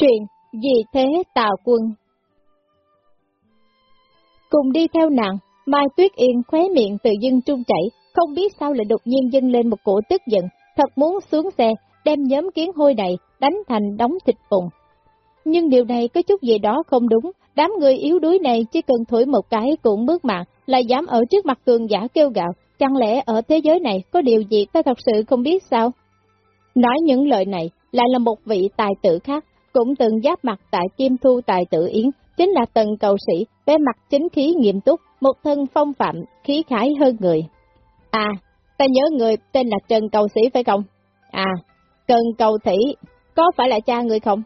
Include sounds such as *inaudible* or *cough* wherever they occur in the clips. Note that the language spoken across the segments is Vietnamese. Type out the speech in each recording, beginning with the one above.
Truyện Vì Thế Tào Quân Cùng đi theo nàng, Mai Tuyết Yên khóe miệng tự dưng trung chảy, không biết sao lại đột nhiên dâng lên một cổ tức giận, thật muốn xuống xe, đem nhóm kiến hôi này đánh thành đóng thịt phùng. Nhưng điều này có chút gì đó không đúng, đám người yếu đuối này chỉ cần thổi một cái cũng bước mạng, lại dám ở trước mặt cường giả kêu gạo, chẳng lẽ ở thế giới này có điều gì ta thật sự không biết sao? Nói những lời này lại là một vị tài tử khác, cũng từng giáp mặt tại Kim Thu Tài Tử Yến, chính là tần cầu sĩ, vẻ mặt chính khí nghiêm túc, một thân phong phạm, khí khái hơn người. À, ta nhớ người tên là Trần Cầu Sĩ phải không? À, Trần Cầu Thủy, có phải là cha người không?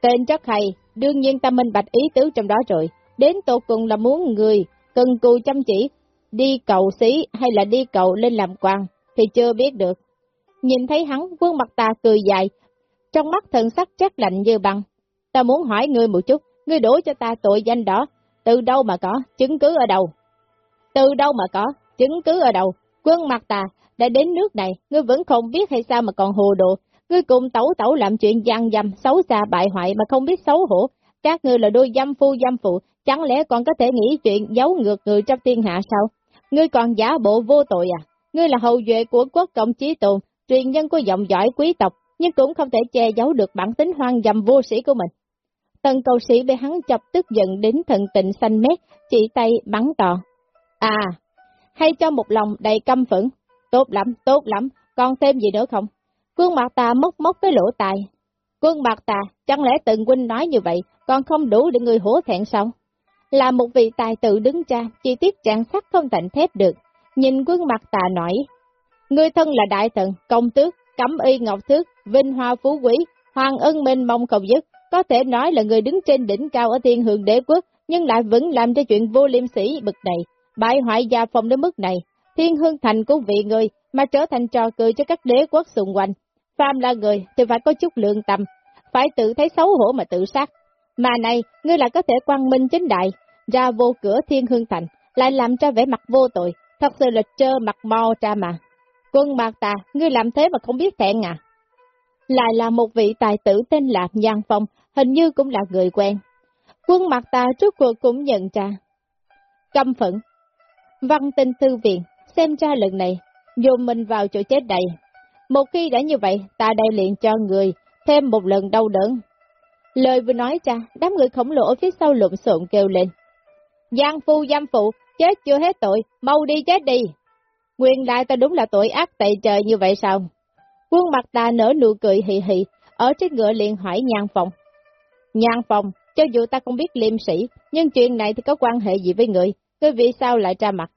Tên rất hay, đương nhiên ta minh bạch ý tứ trong đó rồi, đến tột cùng là muốn người, cần cù chăm chỉ, đi cầu sĩ hay là đi cầu lên làm quan, thì chưa biết được. Nhìn thấy hắn, quân mặt ta cười dài, trong mắt thần sắc chắc lạnh như băng. Ta muốn hỏi ngươi một chút, ngươi đổ cho ta tội danh đó, từ đâu mà có, chứng cứ ở đâu? Từ đâu mà có, chứng cứ ở đâu? Quân mặt ta, đã đến nước này, ngươi vẫn không biết hay sao mà còn hồ đồ. Ngươi cùng tẩu tẩu làm chuyện gian dâm, xấu xa bại hoại mà không biết xấu hổ. Các ngươi là đôi dâm phu dâm phụ, chẳng lẽ còn có thể nghĩ chuyện giấu ngược người trong thiên hạ sao? Ngươi còn giả bộ vô tội à? Ngươi là hậu duệ của quốc cộng chí tồn, truyền nhân của dòng dõi quý tộc, nhưng cũng không thể che giấu được bản tính hoang dâm vô sĩ của mình. Tần cầu sĩ bị hắn chọc tức giận đến thần tịnh xanh mét, chỉ tay bắn to. À, hay cho một lòng đầy căm phẫn, tốt lắm, tốt lắm, còn thêm gì nữa không? Quân mặt ta móc móc cái lỗ tài. Quân mặt ta, chẳng lẽ từng huynh nói như vậy, còn không đủ để người hổ thẹn sao? Là một vị tài tự đứng ra, chi tiết trạng sắc không thành thép được. Nhìn quân mặt ta nói, người thân là đại thần, công tước, cẩm y ngọc thước, vinh hoa phú quý, hoàng ân minh mong cầu dứt, có thể nói là người đứng trên đỉnh cao ở thiên hương đế quốc, nhưng lại vẫn làm cho chuyện vô liêm sĩ bực này, bại hoại gia phong đến mức này, thiên hương thành của vị người mà trở thành trò cười cho các đế quốc xung quanh. Phàm là người thì phải có chút lương tâm, phải tự thấy xấu hổ mà tự sát. Mà này, ngươi lại có thể quang minh chính đại, ra vô cửa thiên hương thành, lại làm cho vẻ mặt vô tội, thật sự là trơ mặt mo ra mà. Quân Mạc Tà, ngươi làm thế mà không biết thẹn à? Lại là một vị tài tử tên là Giang Phong, hình như cũng là người quen. Quân Mạc Tà trước cuộc cũng nhận ra. Căm phẫn. Văn tinh thư viện, xem ra lần này, dồn mình vào chỗ chết đầy. Một khi đã như vậy, ta đây liền cho người thêm một lần đau đớn. Lời vừa nói ra, đám người khổng lồ ở phía sau lộn xộn kêu lên. Giang phu giam phụ, chết chưa hết tội, mau đi chết đi. Nguyên đại ta đúng là tội ác tày trời như vậy sao? Quân mặt ta nở nụ cười hì hì, ở trên ngựa liền hỏi nhan phòng. Nhan phòng, cho dù ta không biết liêm sĩ, nhưng chuyện này thì có quan hệ gì với người, ngươi vì sao lại ra mặt?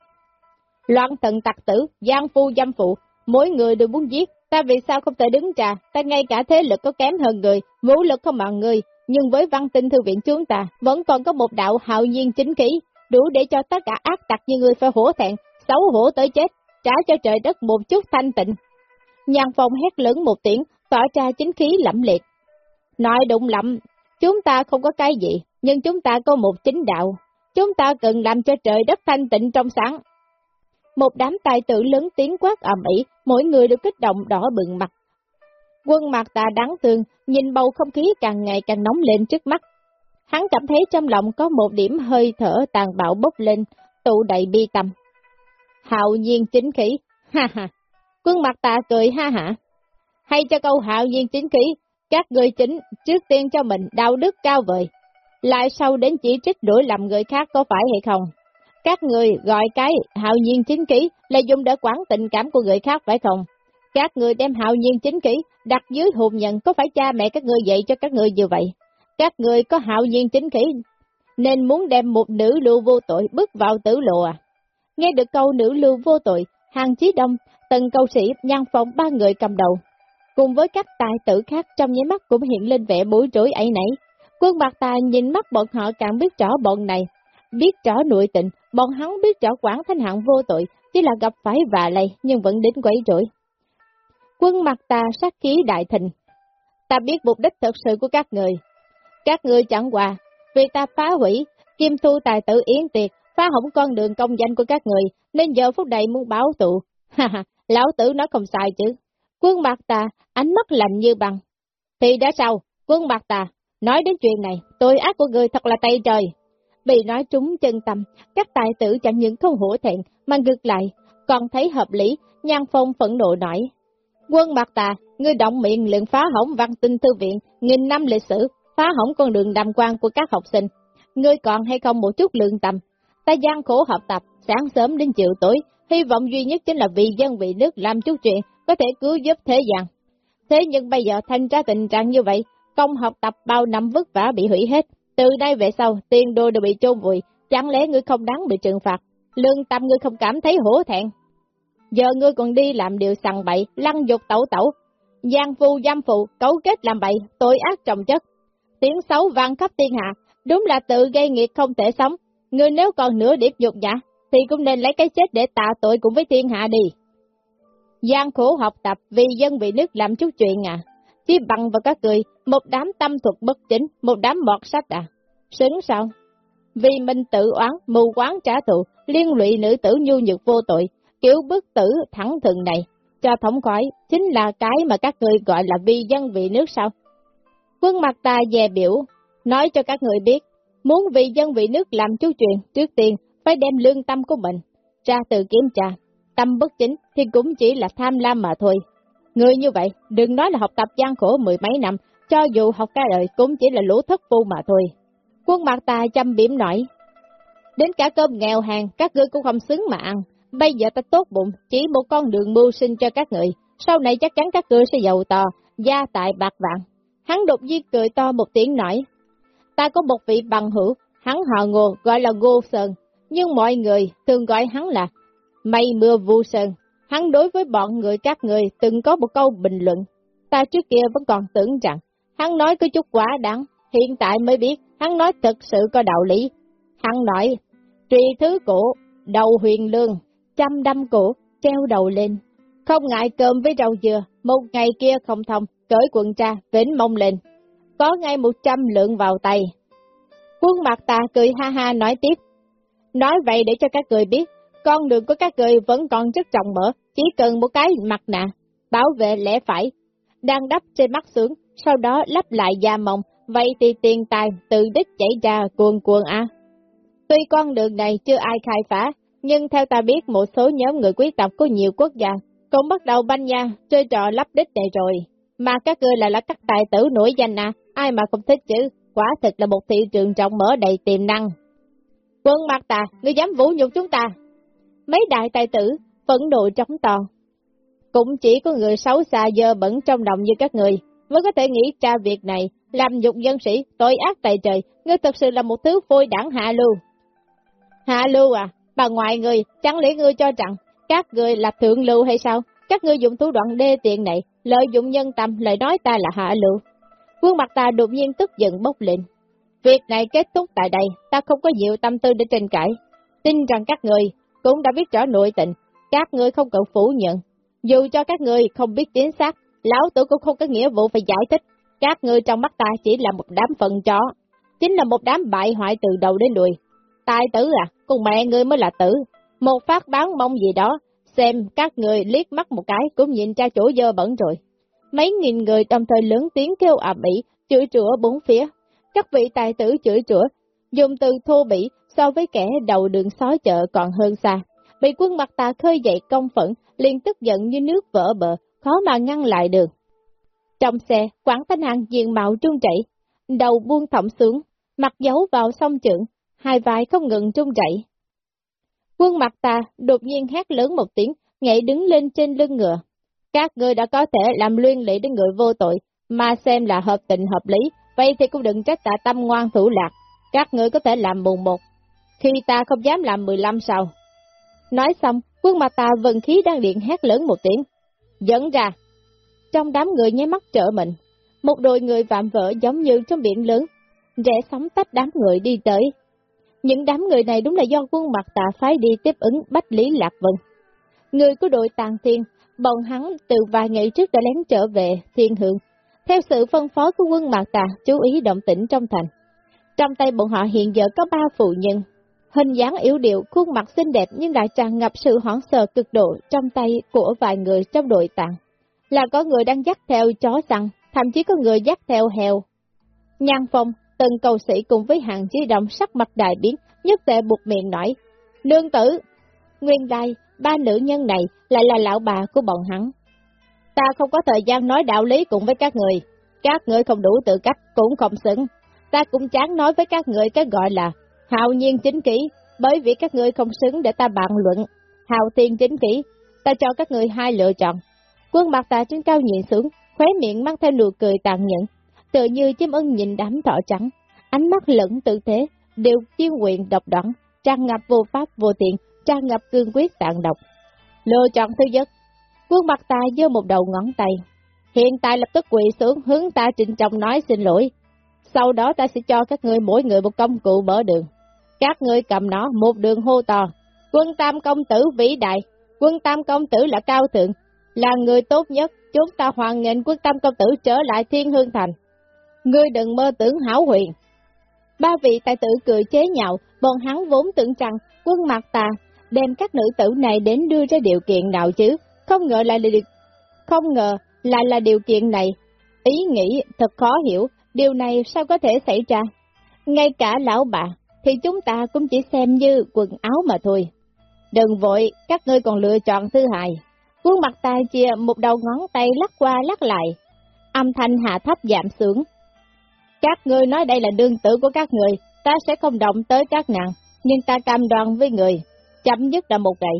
Loạn thần tặc tử, gian phu dâm phụ, mỗi người đều muốn giết, ta vì sao không thể đứng trà, ta ngay cả thế lực có kém hơn người, vũ lực không bằng người, nhưng với văn tinh thư viện chúng ta, vẫn còn có một đạo hạo nhiên chính khí, đủ để cho tất cả ác tặc như người phải hổ thẹn, xấu hổ tới chết, trả cho trời đất một chút thanh tịnh. Nhàn phong hét lớn một tiếng, tỏ ra chính khí lẫm liệt. Nói đụng lắm, chúng ta không có cái gì, nhưng chúng ta có một chính đạo. Chúng ta cần làm cho trời đất thanh tịnh trong sáng. Một đám tài tử lớn tiếng quát ầm ĩ, mỗi người đều kích động đỏ bừng mặt. Quân mặt ta đáng thương, nhìn bầu không khí càng ngày càng nóng lên trước mắt. Hắn cảm thấy trong lòng có một điểm hơi thở tàn bạo bốc lên, tụ đầy bi tâm. Hạo nhiên chính khí, ha ha. Quân mặt ta cười ha hả. Hay cho câu hạo nhiên chính khí, các người chính trước tiên cho mình đạo đức cao vời. Lại sau đến chỉ trích đuổi làm người khác có phải hay không? Các người gọi cái hạo nhiên chính khí là dùng để quản tình cảm của người khác phải không? Các người đem hạo nhiên chính khí đặt dưới hồn nhận có phải cha mẹ các người dạy cho các người như vậy? Các người có hạo nhiên chính khí nên muốn đem một nữ lưu vô tội bước vào tử lộ à? Nghe được câu nữ lưu vô tội, hàng chí đông, tần câu sĩ, nhan phòng ba người cầm đầu. Cùng với các tài tử khác trong nháy mắt cũng hiện lên vẻ bối rối ấy nấy. Quân bạc tà nhìn mắt bọn họ càng biết rõ bọn này. Biết rõ nội tình, bọn hắn biết rõ quán thanh hạng vô tội, chỉ là gặp phải vạ lây nhưng vẫn đến quấy rối. Quân mặt ta sát khí đại thịnh. Ta biết mục đích thật sự của các người. Các người chẳng quà vì ta phá hủy, kim thu tài tử yến tiệt, phá hỏng con đường công danh của các người, nên giờ phút này muốn báo tụ. *laughs* Ha ha, lão tử nói không sai chứ. Quân mặt ta, ánh mắt lạnh như băng. Thì đã sao, quân mặt ta, Nói đến chuyện này, tội ác của người thật là tay trời. Bị nói trúng chân tâm, các tài tử chẳng những không hổ thẹn, mà ngược lại, còn thấy hợp lý, nhan phong phẫn nộ nổi. Quân mặt Tà, ngươi động miệng lượng phá hỏng văn tinh thư viện, nghìn năm lịch sử, phá hỏng con đường đàm quan của các học sinh. Ngươi còn hay không một chút lượng tâm. Ta gian khổ học tập, sáng sớm đến chiều tối, hy vọng duy nhất chính là vì dân vì nước làm chút chuyện, có thể cứu giúp thế gian. Thế nhưng bây giờ thanh ra tình trạng như vậy, công học tập bao năm vất vả bị hủy hết. Từ nay về sau, tiền đồ đều bị chôn vùi, chẳng lẽ ngươi không đáng bị trừng phạt? Lương tâm ngươi không cảm thấy hổ thẹn. Giờ ngươi còn đi làm điều sằng bậy, lăng dục tẩu tẩu, gian phu giam phụ, cấu kết làm bậy, tội ác trọng chất. Tiếng xấu vang khắp thiên hạ, đúng là tự gây nghiệt không thể sống. Ngươi nếu còn nửa điệp dục nhã, thì cũng nên lấy cái chết để tạ tội cùng với thiên hạ đi. gian khổ học tập vì dân vì nước làm chút chuyện à. Chỉ bằng và các người, một đám tâm thuật bất chính, một đám bọt sách à. Sướng sao? Vì mình tự oán, mù quán trả thù, liên lụy nữ tử nhu nhược vô tội, kiểu bức tử thẳng thừng này, cho thống khói, chính là cái mà các người gọi là vi dân vị nước sao? Quân mặt ta dè biểu, nói cho các người biết, muốn vì dân vị nước làm chú chuyện, trước tiên phải đem lương tâm của mình ra tự kiểm tra. Tâm bất chính thì cũng chỉ là tham lam mà thôi. Người như vậy, đừng nói là học tập gian khổ mười mấy năm, cho dù học cả đời cũng chỉ là lũ thất phu mà thôi. Quân mặt ta chăm biểm nổi. Đến cả cơm nghèo hàng, các ngươi cũng không xứng mà ăn. Bây giờ ta tốt bụng, chỉ một con đường mưu sinh cho các người. Sau này chắc chắn các ngươi sẽ giàu to, gia tại bạc vạn. Hắn đột nhiên cười to một tiếng nói. Ta có một vị bằng hữu, hắn họ ngô, gọi là Ngô Sơn. Nhưng mọi người thường gọi hắn là mây mưa vu sơn. Hắn đối với bọn người các người từng có một câu bình luận. Ta trước kia vẫn còn tưởng rằng, hắn nói có chút quá đáng, hiện tại mới biết, hắn nói thật sự có đạo lý. Hắn nói, trì thứ cổ, đầu huyền lương, trăm đâm cổ, treo đầu lên. Không ngại cơm với rau dừa, một ngày kia không thông, cởi quần tra, vĩnh mông lên. Có ngay một trăm lượng vào tay. Quân mặt ta cười ha ha nói tiếp. Nói vậy để cho các người biết, con đường của các người vẫn còn rất rộng mở, chỉ cần một cái mặt nạ, bảo vệ lẽ phải, đang đắp trên mắt sướng, sau đó lắp lại da mỏng, vậy thì tiền tài từ đích chảy ra cuồn cuồn à. Tuy con đường này chưa ai khai phá, nhưng theo ta biết một số nhóm người quý tộc của nhiều quốc gia cũng bắt đầu banh nha, chơi trò lắp đích này rồi. Mà các ngươi lại là các tài tử nổi danh à, ai mà không thích chứ, quả thực là một thị trường rộng mở đầy tiềm năng. Quân mặt ta, ngươi dám vũ nhục chúng ta. Mấy đại tài tử, phẫn nộ trống to. Cũng chỉ có người xấu xa dơ bẩn trong lòng như các người, mới có thể nghĩ ra việc này, làm nhục dân sĩ, tội ác tại trời, ngươi thật sự là một thứ phôi đảng hạ lưu. Hạ lưu à, bà ngoại người, chẳng lẽ ngươi cho rằng, các người là thượng lưu hay sao? Các ngươi dùng thủ đoạn đê tiện này, lợi dụng nhân tâm, lời nói ta là hạ lưu. Quân mặt ta đột nhiên tức giận bốc lên. Việc này kết thúc tại đây, ta không có nhiều tâm tư để tranh cãi. Tin rằng các người cũng đã biết rõ nội tình, các người không cần phủ nhận. Dù cho các người không biết chính xác, lão tử cũng không có nghĩa vụ phải giải thích. Các người trong mắt ta chỉ là một đám phần chó, chính là một đám bại hoại từ đầu đến đuôi. Tài tử à, cùng mẹ người mới là tử. Một phát bán mong gì đó, xem các người liếc mắt một cái cũng nhìn ra chỗ dơ bẩn rồi. Mấy nghìn người đồng thời lớn tiếng kêu ầm ĩ, chửi chữa bốn phía. Các vị tài tử chửi chữa, dùng từ thô bỉ so với kẻ đầu đường sói chợ còn hơn xa. Bị quân mặt tà khơi dậy công phẫn, liền tức giận như nước vỡ bờ, khó mà ngăn lại được. Trong xe, Quảng Thanh hàng diện mạo trung chảy, đầu buông thõng xuống, mặt giấu vào song trưởng, hai vai không ngừng trung chảy. Quân mặt ta đột nhiên hét lớn một tiếng, nhảy đứng lên trên lưng ngựa. Các ngươi đã có thể làm luyên lệ đến người vô tội, mà xem là hợp tình hợp lý, vậy thì cũng đừng trách ta tâm ngoan thủ lạc. Các ngươi có thể làm mùng một, khi ta không dám làm mười lăm sao. Nói xong, quân mặt ta vần khí đang điện hét lớn một tiếng. Dẫn ra! Trong đám người nháy mắt trở mình, một đội người vạm vỡ giống như trong biển lớn, rẽ sóng tách đám người đi tới. Những đám người này đúng là do quân mặt tà phái đi tiếp ứng Bách Lý Lạc Vân. Người của đội tàn thiên, bọn hắn từ vài ngày trước đã lén trở về thiên hương. Theo sự phân phó của quân mặt tà, chú ý động tĩnh trong thành. Trong tay bọn họ hiện giờ có ba phụ nhân. Hình dáng yếu điệu, khuôn mặt xinh đẹp nhưng lại tràn ngập sự hoảng sợ cực độ trong tay của vài người trong đội tàng Là có người đang dắt theo chó săn, thậm chí có người dắt theo heo. Nhan phong, từng cầu sĩ cùng với hàng di động sắc mặt đại biến, nhất tệ buộc miệng nói, Nương tử! Nguyên lai, ba nữ nhân này lại là lão bà của bọn hắn. Ta không có thời gian nói đạo lý cùng với các người, các người không đủ tự cách, cũng không xứng. Ta cũng chán nói với các người cái gọi là hào nhiên chính kỷ, bởi vì các người không xứng để ta bàn luận. Hào thiên chính kỷ, ta cho các người hai lựa chọn. Quân mặt ta trên cao nhìn xuống, khóe miệng mang theo nụ cười tàn nhẫn, tự như chim ưng nhìn đám thỏ trắng, ánh mắt lẫn tự thế, đều chiêu quyền độc đoán, tràn ngập vô pháp vô tiện, tràn ngập cương quyết tàn độc. Lựa chọn thứ nhất, quân mặt ta giơ một đầu ngón tay, hiện tại lập tức quỳ xuống hướng ta trịnh trọng nói xin lỗi, sau đó ta sẽ cho các ngươi mỗi người một công cụ mở đường. Các ngươi cầm nó một đường hô to, quân tam công tử vĩ đại, quân tam công tử là cao thượng, là người tốt nhất, chúng ta hoàn nghênh quân tam công tử trở lại thiên hương thành. Ngươi đừng mơ tưởng hảo huyền. Ba vị tài tử cười chế nhạo, bọn hắn vốn tưởng rằng quân mặt tà đem các nữ tử này đến đưa ra điều kiện nào chứ, không ngờ là điều, không ngờ lại là điều kiện này. Ý nghĩ thật khó hiểu, điều này sao có thể xảy ra? Ngay cả lão bà, thì chúng ta cũng chỉ xem như quần áo mà thôi. Đừng vội, các ngươi còn lựa chọn thứ hai. Quân mặt tà chia một đầu ngón tay lắc qua lắc lại, âm thanh hạ thấp giảm xuống. Các ngươi nói đây là đương tử của các người, ta sẽ không động tới các nàng, nhưng ta cam đoan với người, chậm nhất là một ngày.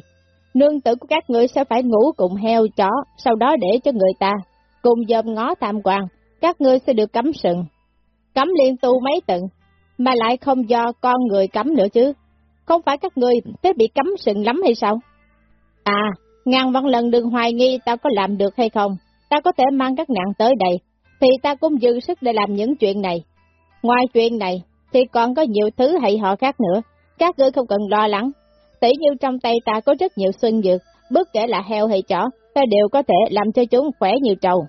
Nương tử của các ngươi sẽ phải ngủ cùng heo chó, sau đó để cho người ta, cùng dòm ngó tham quan, các ngươi sẽ được cấm sừng. Cấm liên tu mấy tận, mà lại không do con người cấm nữa chứ. Không phải các ngươi thế bị cấm sừng lắm hay sao? À, ngàn văn lần đừng hoài nghi ta có làm được hay không. Ta có thể mang các nạn tới đây, thì ta cũng dư sức để làm những chuyện này. Ngoài chuyện này, thì còn có nhiều thứ hay họ khác nữa. Các ngươi không cần lo lắng. Tỷ như trong tay ta có rất nhiều xuân dược, bất kể là heo hay chó, ta đều có thể làm cho chúng khỏe như trầu.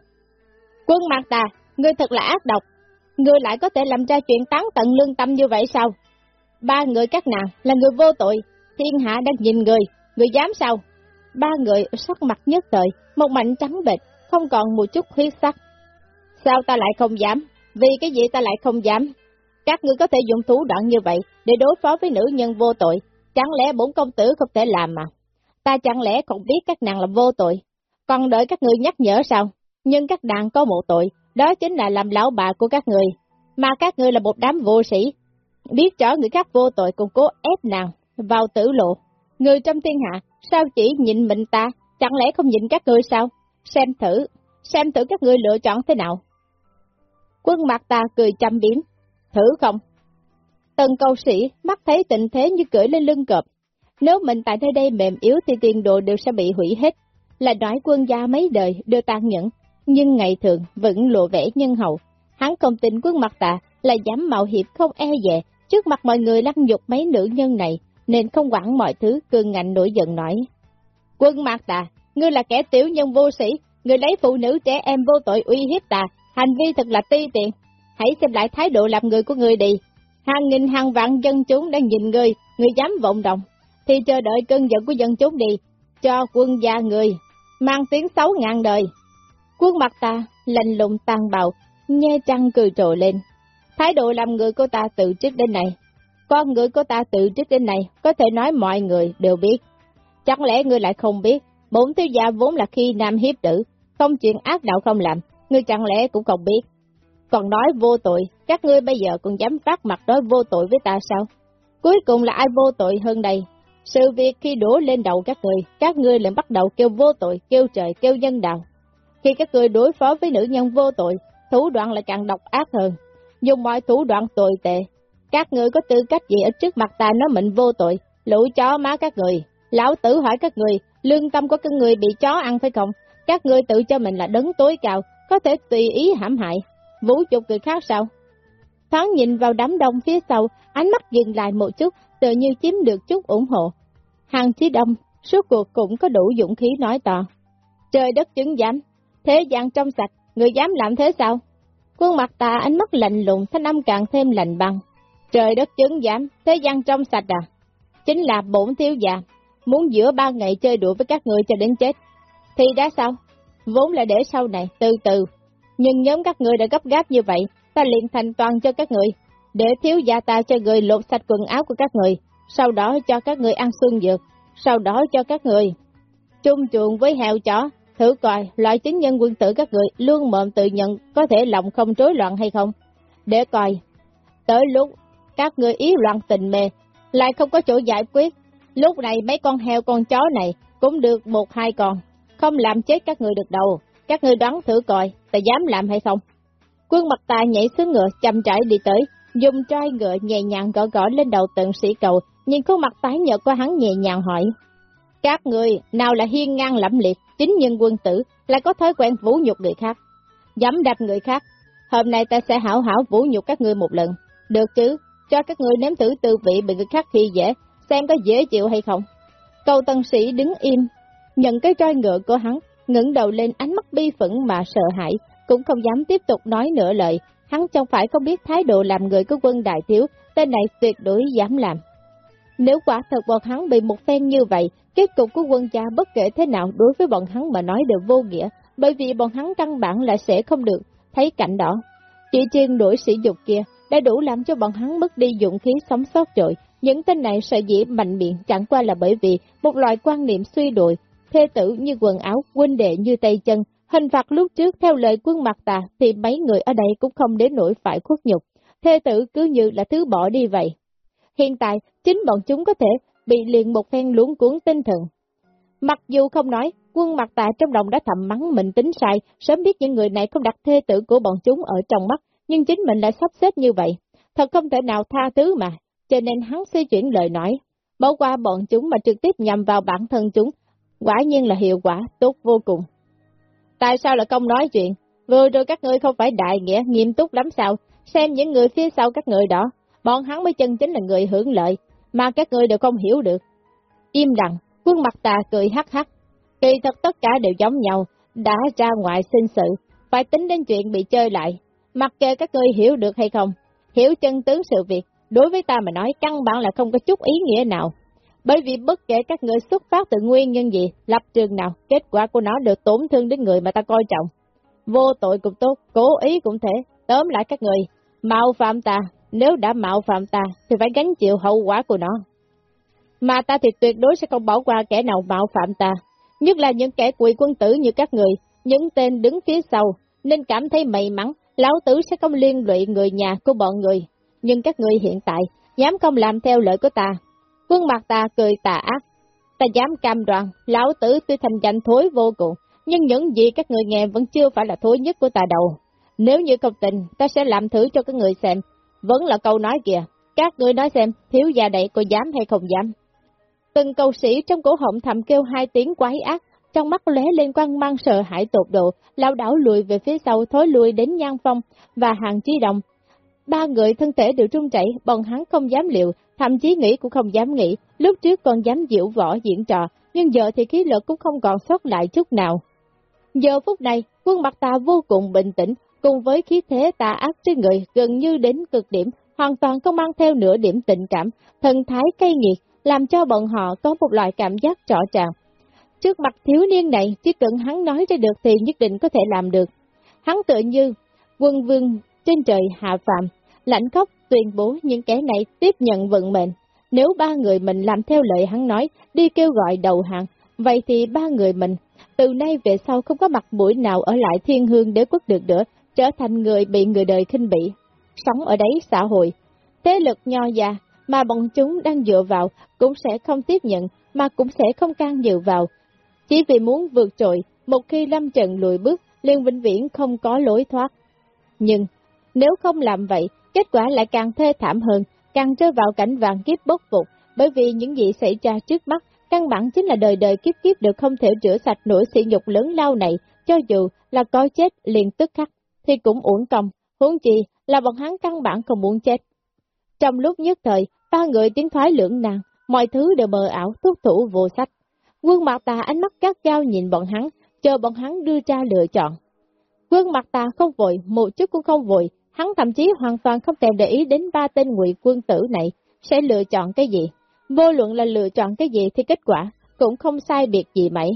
Quân mặt ta, ngươi thật là ác độc. Ngươi lại có thể làm ra chuyện tán tận lương tâm như vậy sao? Ba người các nàng là người vô tội, thiên hạ đang nhìn người, người dám sao? Ba người sắc mặt nhất thời, một mảnh trắng bệch, không còn một chút huyết sắc. Sao ta lại không dám? Vì cái gì ta lại không dám? Các ngươi có thể dùng thủ đoạn như vậy để đối phó với nữ nhân vô tội, chẳng lẽ bốn công tử không thể làm mà? Ta chẳng lẽ không biết các nàng là vô tội, còn đợi các ngươi nhắc nhở sao? Nhưng các nàng có một tội, đó chính là làm lão bà của các người, mà các ngươi là một đám vô sĩ, biết rõ người khác vô tội cùng cố ép nàng vào tử lộ. Người trong thiên hạ, sao chỉ nhìn mình ta, chẳng lẽ không nhìn các ngươi sao? Xem thử, xem thử các ngươi lựa chọn thế nào. Quân mặt ta cười chăm biến, thử không? Tần cầu sĩ mắt thấy tình thế như cưỡi lên lưng cọp. Nếu mình tại nơi đây mềm yếu thì tiền đồ đều sẽ bị hủy hết. Là nói quân gia mấy đời đều tan nhẫn, nhưng ngày thường vẫn lộ vẻ nhân hậu. Hắn không tin quân mặt tạ là dám mạo hiểm không e dè, trước mặt mọi người lăng nhục mấy nữ nhân này, nên không quản mọi thứ, cương ngạnh nổi giận nói. Quân mặt tạ, ngươi là kẻ tiểu nhân vô sĩ, ngươi lấy phụ nữ trẻ em vô tội uy hiếp ta, hành vi thật là ti tiện. Hãy xem lại thái độ làm người của người đi. Hàng nghìn hàng vạn dân chúng đang nhìn người, người dám vọng động, thì chờ đợi cơn giận của dân chúng đi, cho quân gia người, mang tiếng xấu ngàn đời. Quân mặt ta, lạnh lùng tàn bạo, nghe trăng cười trồ lên. Thái độ làm người của ta tự trước đến này, con người của ta tự trước đến này có thể nói mọi người đều biết. Chẳng lẽ ngươi lại không biết, bốn thiếu gia vốn là khi nam hiếp nữ, không chuyện ác đạo không làm, ngươi chẳng lẽ cũng không biết. Còn nói vô tội, các ngươi bây giờ còn dám phát mặt nói vô tội với ta sao? Cuối cùng là ai vô tội hơn đây? Sự việc khi đổ lên đầu các người, các ngươi lại bắt đầu kêu vô tội, kêu trời, kêu nhân đạo. Khi các người đối phó với nữ nhân vô tội, thủ đoạn lại càng độc ác hơn, dùng mọi thủ đoạn tồi tệ. Các người có tư cách gì ở trước mặt ta nói mình vô tội, lũ chó má các người. Lão tử hỏi các người, lương tâm của các người bị chó ăn phải không? Các ngươi tự cho mình là đấng tối cao, có thể tùy ý hãm hại, vũ chục người khác sao? Thoáng nhìn vào đám đông phía sau, ánh mắt dừng lại một chút, tự như chiếm được chút ủng hộ. Hàng chí đông, suốt cuộc cũng có đủ dũng khí nói to. Trời đất chứng giám, thế gian trong sạch, người dám làm thế sao? Quân mặt ta ánh mắt lạnh lùng, thanh âm càng thêm lạnh băng. Trời đất chứng giám, thế gian trong sạch à? Chính là bổn thiếu già, muốn giữa ba ngày chơi đùa với các người cho đến chết. Thì đã sao? Vốn là để sau này, từ từ. Nhưng nhóm các người đã gấp gáp như vậy, ta liền thành toàn cho các người, để thiếu gia ta cho người lột sạch quần áo của các người, sau đó cho các người ăn xương dược, sau đó cho các người chung chuộng với heo chó, thử coi loại chính nhân quân tử các người luôn mộm tự nhận có thể lòng không rối loạn hay không, để coi. Tới lúc các người ý loạn tình mê, lại không có chỗ giải quyết, lúc này mấy con heo con chó này cũng được một hai con, không làm chết các người được đâu, các người đoán thử coi, ta dám làm hay không. Quân mặt ta nhảy xuống ngựa chậm rãi đi tới, dùng trai ngựa nhẹ nhàng gõ gõ lên đầu tượng sĩ cầu, nhìn khuôn mặt tái nhợt của hắn nhẹ nhàng hỏi. Các người, nào là hiên ngang lẫm liệt, chính nhân quân tử, lại có thói quen vũ nhục người khác, dám đạp người khác. Hôm nay ta sẽ hảo hảo vũ nhục các ngươi một lần. Được chứ, cho các ngươi nếm thử tư vị bị người khác khi dễ, xem có dễ chịu hay không. Cầu tân sĩ đứng im, nhận cái roi ngựa của hắn, ngẩng đầu lên ánh mắt bi phẫn mà sợ hãi, cũng không dám tiếp tục nói nửa lời. Hắn chẳng phải không biết thái độ làm người của quân đại thiếu, tên này tuyệt đối dám làm. Nếu quả thật bọn hắn bị một phen như vậy, kết cục của quân cha bất kể thế nào đối với bọn hắn mà nói đều vô nghĩa, bởi vì bọn hắn căn bản là sẽ không được thấy cảnh đó Chỉ riêng đuổi sĩ dục kia đã đủ làm cho bọn hắn mất đi dụng khí sống sót rồi Những tên này sợ dĩ mạnh miệng chẳng qua là bởi vì một loại quan niệm suy đồi, thê tử như quần áo, huynh đệ như tay chân. Hình phạt lúc trước theo lời quân mặt tà thì mấy người ở đây cũng không đến nỗi phải khuất nhục. Thê tử cứ như là thứ bỏ đi vậy. Hiện tại, chính bọn chúng có thể bị liền một phen luống cuốn tinh thần. Mặc dù không nói, quân mặt tà trong lòng đã thầm mắng mình tính sai, sớm biết những người này không đặt thê tử của bọn chúng ở trong mắt, nhưng chính mình lại sắp xếp như vậy. Thật không thể nào tha thứ mà, cho nên hắn suy chuyển lời nói. Bỏ qua bọn chúng mà trực tiếp nhằm vào bản thân chúng, quả nhiên là hiệu quả tốt vô cùng. Tại sao lại không nói chuyện? Vừa rồi các ngươi không phải đại nghĩa, nghiêm túc lắm sao? Xem những người phía sau các người đó, bọn hắn mới chân chính là người hưởng lợi, mà các ngươi đều không hiểu được. Im lặng, quân mặt tà cười hắc hắc. Kỳ thật tất cả đều giống nhau, đã ra ngoài sinh sự, phải tính đến chuyện bị chơi lại. Mặc kệ các ngươi hiểu được hay không, hiểu chân tướng sự việc, đối với ta mà nói căn bản là không có chút ý nghĩa nào. Bởi vì bất kể các người xuất phát từ nguyên nhân gì, lập trường nào, kết quả của nó đều tổn thương đến người mà ta coi trọng. Vô tội cũng tốt, cố ý cũng thể, tóm lại các người, mạo phạm ta, nếu đã mạo phạm ta, thì phải gánh chịu hậu quả của nó. Mà ta thì tuyệt đối sẽ không bỏ qua kẻ nào mạo phạm ta. Nhất là những kẻ quỷ quân tử như các người, những tên đứng phía sau, nên cảm thấy may mắn, lão tử sẽ không liên lụy người nhà của bọn người. Nhưng các người hiện tại, dám không làm theo lời của ta. Quân mặt ta cười tà ác. Ta dám cam đoan, lão tử tuy thành danh thối vô cùng, nhưng những gì các người nghe vẫn chưa phải là thối nhất của ta đầu. Nếu như không tin, ta sẽ làm thử cho các người xem, vẫn là câu nói kìa, các ngươi nói xem, thiếu gia đậy có dám hay không dám. Từng cầu sĩ trong cổ họng thầm kêu hai tiếng quái ác, trong mắt lóe lên quang mang sợ hãi tột độ, lao đảo lùi về phía sau thối lùi đến Nhan Phong và Hàng Chi Đồng. Ba người thân thể đều trung chảy, bọn hắn không dám liệu, thậm chí nghĩ cũng không dám nghĩ, lúc trước còn dám diệu võ diễn trò, nhưng giờ thì khí lực cũng không còn sót lại chút nào. Giờ phút này, quân mặt ta vô cùng bình tĩnh, cùng với khí thế tà ác trên người gần như đến cực điểm, hoàn toàn không mang theo nửa điểm tình cảm, thần thái cay nghiệt, làm cho bọn họ có một loại cảm giác rõ ràng. Trước mặt thiếu niên này, chỉ cần hắn nói ra được thì nhất định có thể làm được. Hắn tự như quân vương trên trời hạ phạm, lãnh khóc tuyên bố những kẻ này tiếp nhận vận mệnh. Nếu ba người mình làm theo lời hắn nói, đi kêu gọi đầu hàng, vậy thì ba người mình, từ nay về sau không có mặt mũi nào ở lại thiên hương đế quốc được nữa, trở thành người bị người đời khinh bỉ, sống ở đấy xã hội. Thế lực nho già mà bọn chúng đang dựa vào cũng sẽ không tiếp nhận, mà cũng sẽ không can dự vào. Chỉ vì muốn vượt trội, một khi lâm trận lùi bước, liền vĩnh viễn không có lối thoát. Nhưng, nếu không làm vậy, kết quả lại càng thê thảm hơn, càng rơi vào cảnh vàng kiếp bốc phục, bởi vì những gì xảy ra trước mắt, căn bản chính là đời đời kiếp kiếp được không thể rửa sạch nỗi sỉ nhục lớn lao này, cho dù là có chết liền tức khắc thì cũng uổng công, huống chi là bọn hắn căn bản không muốn chết. Trong lúc nhất thời, ba người tiếng thoái lưỡng nàng, mọi thứ đều mờ ảo, thuốc thủ vô sách. Quân mặt tà ánh mắt gắt gao nhìn bọn hắn, chờ bọn hắn đưa ra lựa chọn. Quân mặt tà không vội, một chút cũng không vội, hắn thậm chí hoàn toàn không thèm để ý đến ba tên ngụy quân tử này sẽ lựa chọn cái gì. Vô luận là lựa chọn cái gì thì kết quả cũng không sai biệt gì mấy.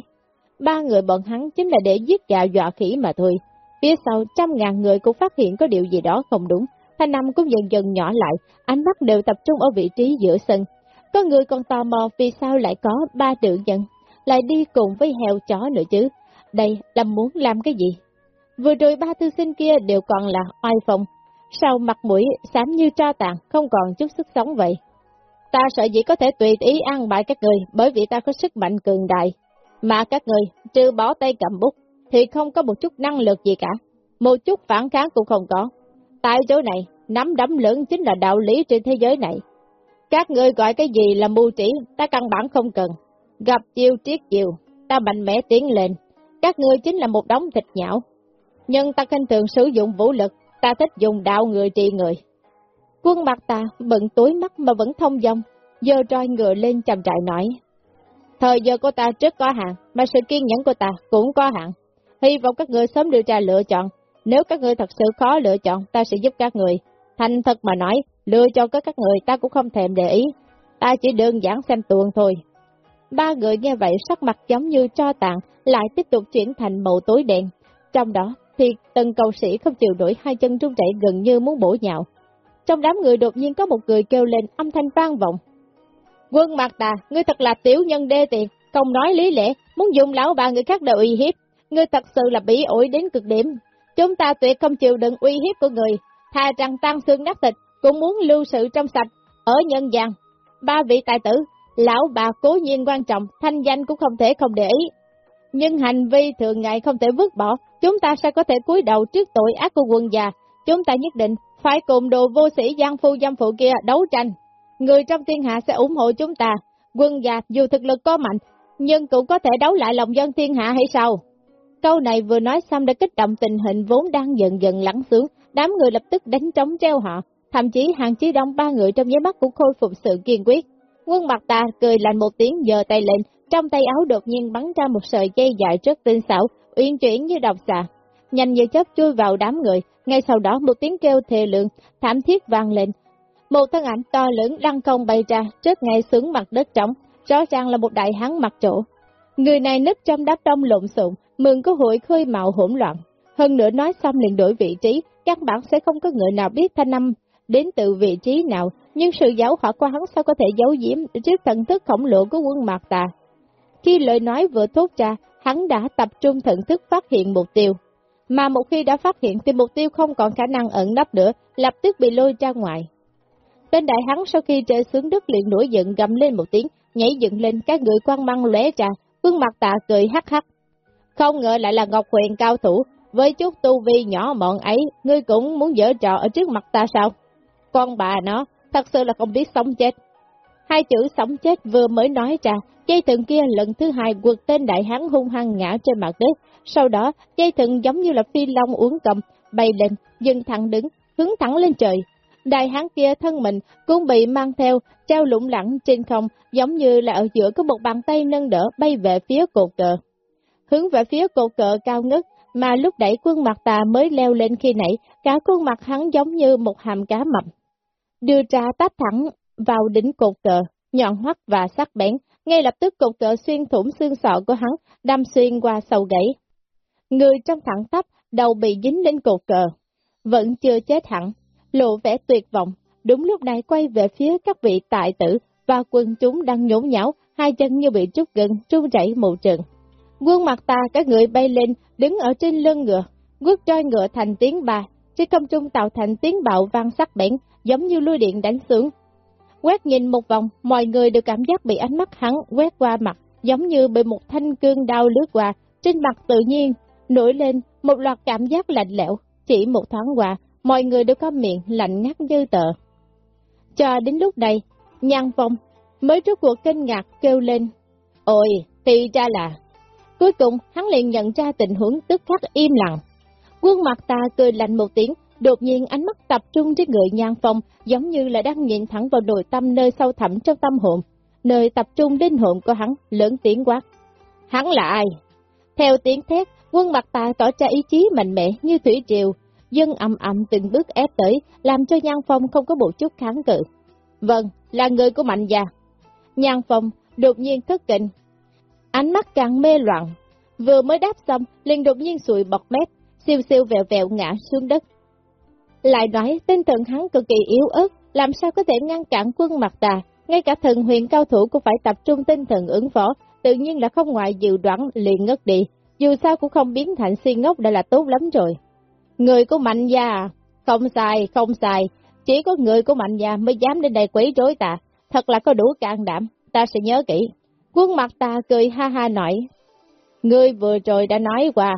Ba người bọn hắn chính là để giết gà dọa khỉ mà thôi. Phía sau trăm ngàn người cũng phát hiện có điều gì đó không đúng, thanh năm cũng dần dần nhỏ lại, ánh mắt đều tập trung ở vị trí giữa sân. Có người còn tò mò vì sao lại có ba tự nhân, lại đi cùng với heo chó nữa chứ. Đây là muốn làm cái gì? Vừa rồi ba thư sinh kia đều còn là oai phong, sau mặt mũi xám như tro tàn, không còn chút sức sống vậy. Ta sợ gì có thể tùy ý ăn bại các người, bởi vì ta có sức mạnh cường đại. Mà các người, trừ bỏ tay cầm bút, thì không có một chút năng lực gì cả. Một chút phản kháng cũng không có. Tại chỗ này, nắm đấm lớn chính là đạo lý trên thế giới này. Các người gọi cái gì là mưu trí, ta căn bản không cần. Gặp chiêu triết chiều, ta mạnh mẽ tiến lên. Các người chính là một đống thịt nhão. Nhưng ta khinh thường sử dụng vũ lực, ta thích dùng đạo người trị người. Quân mặt ta bận tối mắt mà vẫn thông dong, dơ roi ngựa lên trầm trại nói. Thời giờ của ta trước có hạn, mà sự kiên nhẫn của ta cũng có hạn. Hy vọng các người sớm đưa ra lựa chọn. Nếu các người thật sự khó lựa chọn, ta sẽ giúp các người. Thành thật mà nói, lựa chọn các các người ta cũng không thèm để ý. Ta chỉ đơn giản xem tuồng thôi. Ba người nghe vậy sắc mặt giống như cho tàn, lại tiếp tục chuyển thành màu tối đen. Trong đó, thì từng cầu sĩ không chịu nổi hai chân trung chạy gần như muốn bổ nhạo. Trong đám người đột nhiên có một người kêu lên âm thanh vang vọng. Quân Mạc Tà, ngươi thật là tiểu nhân đê tiện, không nói lý lẽ, muốn dùng lão bà người khác để uy hiếp. Ngươi thật sự là bị ổi đến cực điểm. Chúng ta tuyệt không chịu đựng uy hiếp của người, thà rằng tăng xương nát thịt, cũng muốn lưu sự trong sạch, ở nhân gian. Ba vị tài tử, lão bà cố nhiên quan trọng, thanh danh cũng không thể không để ý. Nhưng hành vi thường ngày không thể vứt bỏ, chúng ta sẽ có thể cúi đầu trước tội ác của quân già. Chúng ta nhất định phải cùng đồ vô sĩ giang phu giam phụ kia đấu tranh. Người trong thiên hạ sẽ ủng hộ chúng ta. Quân già dù thực lực có mạnh, nhưng cũng có thể đấu lại lòng dân thiên hạ hay sao? Câu này vừa nói xong đã kích động tình hình vốn đang dần dần lắng xuống, đám người lập tức đánh trống treo họ, thậm chí hàng chí đông ba người trong giấy mắt cũng khôi phục sự kiên quyết. Quân mặt ta cười lạnh một tiếng giơ tay lên, trong tay áo đột nhiên bắn ra một sợi dây dài rất tinh xảo, uyên chuyển như độc xà. Nhanh như chớp chui vào đám người, ngay sau đó một tiếng kêu thề lượng, thảm thiết vang lên. Một thân ảnh to lớn lăn không bay ra, trước ngay xuống mặt đất trống, rõ ràng là một đại hán mặt chỗ. Người này nứt trong đám đông lộn xộn, mừng có hội khơi mạo hỗn loạn. Hơn nữa nói xong liền đổi vị trí, các bạn sẽ không có người nào biết thanh năm đến từ vị trí nào, nhưng sự giáo hỏa của hắn sao có thể giấu giếm trước thần thức khổng lồ của quân mạc tà. Khi lời nói vừa thốt ra, hắn đã tập trung thận thức phát hiện mục tiêu. Mà một khi đã phát hiện thì mục tiêu không còn khả năng ẩn nấp nữa, lập tức bị lôi ra ngoài. Tên đại hắn sau khi rơi xuống đất liền nổi giận gầm lên một tiếng, nhảy dựng lên các người quan măng lóe ra, vương mặt tạ cười hắc hắc. Không ngờ lại là Ngọc Huyền cao thủ, với chút tu vi nhỏ mọn ấy, ngươi cũng muốn dở trò ở trước mặt ta sao? Con bà nó, thật sự là không biết sống chết. Hai chữ sống chết vừa mới nói ra, dây thừng kia lần thứ hai quật tên đại hán hung hăng ngã trên mặt đất, sau đó dây thừng giống như là phi long uống cầm, bay lên, dừng thẳng đứng, hướng thẳng lên trời. Đại hán kia thân mình cũng bị mang theo, treo lủng lẳng trên không, giống như là ở giữa có một bàn tay nâng đỡ bay về phía cột cờ. Hướng về phía cột cờ cao ngất, mà lúc đẩy quân mặt tà mới leo lên khi nãy, cả khuôn mặt hắn giống như một hàm cá mập. Đưa ra tách thẳng vào đỉnh cột cờ, nhọn hoắt và sắc bén, ngay lập tức cột cờ xuyên thủng xương sọ của hắn, đâm xuyên qua sầu gãy. Người trong thẳng tắp, đầu bị dính lên cột cờ, vẫn chưa chết hẳn, lộ vẻ tuyệt vọng, đúng lúc này quay về phía các vị tại tử và quân chúng đang nhốn nhão, hai chân như bị trút gần, trung chảy mù trừng. Quân mặt ta các người bay lên, đứng ở trên lưng ngựa, quất roi ngựa thành tiếng bà, trên không trung tạo thành tiếng bạo vang sắc bén, giống như lôi điện đánh xuống. Quét nhìn một vòng, mọi người đều cảm giác bị ánh mắt hắn quét qua mặt, giống như bị một thanh cương đau lướt qua, trên mặt tự nhiên, nổi lên một loạt cảm giác lạnh lẽo, chỉ một thoáng qua, mọi người đều có miệng lạnh ngắt như tờ. Cho đến lúc này, nhan phong mới rút cuộc kinh ngạc kêu lên, Ôi, thì ra là... Cuối cùng, hắn liền nhận ra tình huống tức khắc im lặng. Quân mặt ta cười lạnh một tiếng, đột nhiên ánh mắt tập trung trên người nhan phong, giống như là đang nhìn thẳng vào nội tâm nơi sâu thẳm trong tâm hồn, nơi tập trung linh hồn của hắn, lớn tiếng quát. Hắn là ai? Theo tiếng thét, quân mặt ta tỏ ra ý chí mạnh mẽ như thủy triều, dân ầm ầm từng bước ép tới, làm cho Nhan Phong không có một chút kháng cự. Vâng, là người của Mạnh Gia. Nhan Phong đột nhiên thất kinh, ánh mắt càng mê loạn, vừa mới đáp xong, liền đột nhiên sụi bọt mép, siêu siêu vẹo vẹo ngã xuống đất. Lại nói, tinh thần hắn cực kỳ yếu ớt, làm sao có thể ngăn cản quân mặt tà, ngay cả thần huyền cao thủ cũng phải tập trung tinh thần ứng phó, tự nhiên là không ngoại dự đoán liền ngất đi, dù sao cũng không biến thành si ngốc đã là tốt lắm rồi. Người của mạnh gia? À? Không sai, không sai, chỉ có người của mạnh gia mới dám đến đây quấy rối ta, thật là có đủ can đảm, ta sẽ nhớ kỹ. Quân mặt ta cười ha ha nói, Ngươi vừa rồi đã nói qua,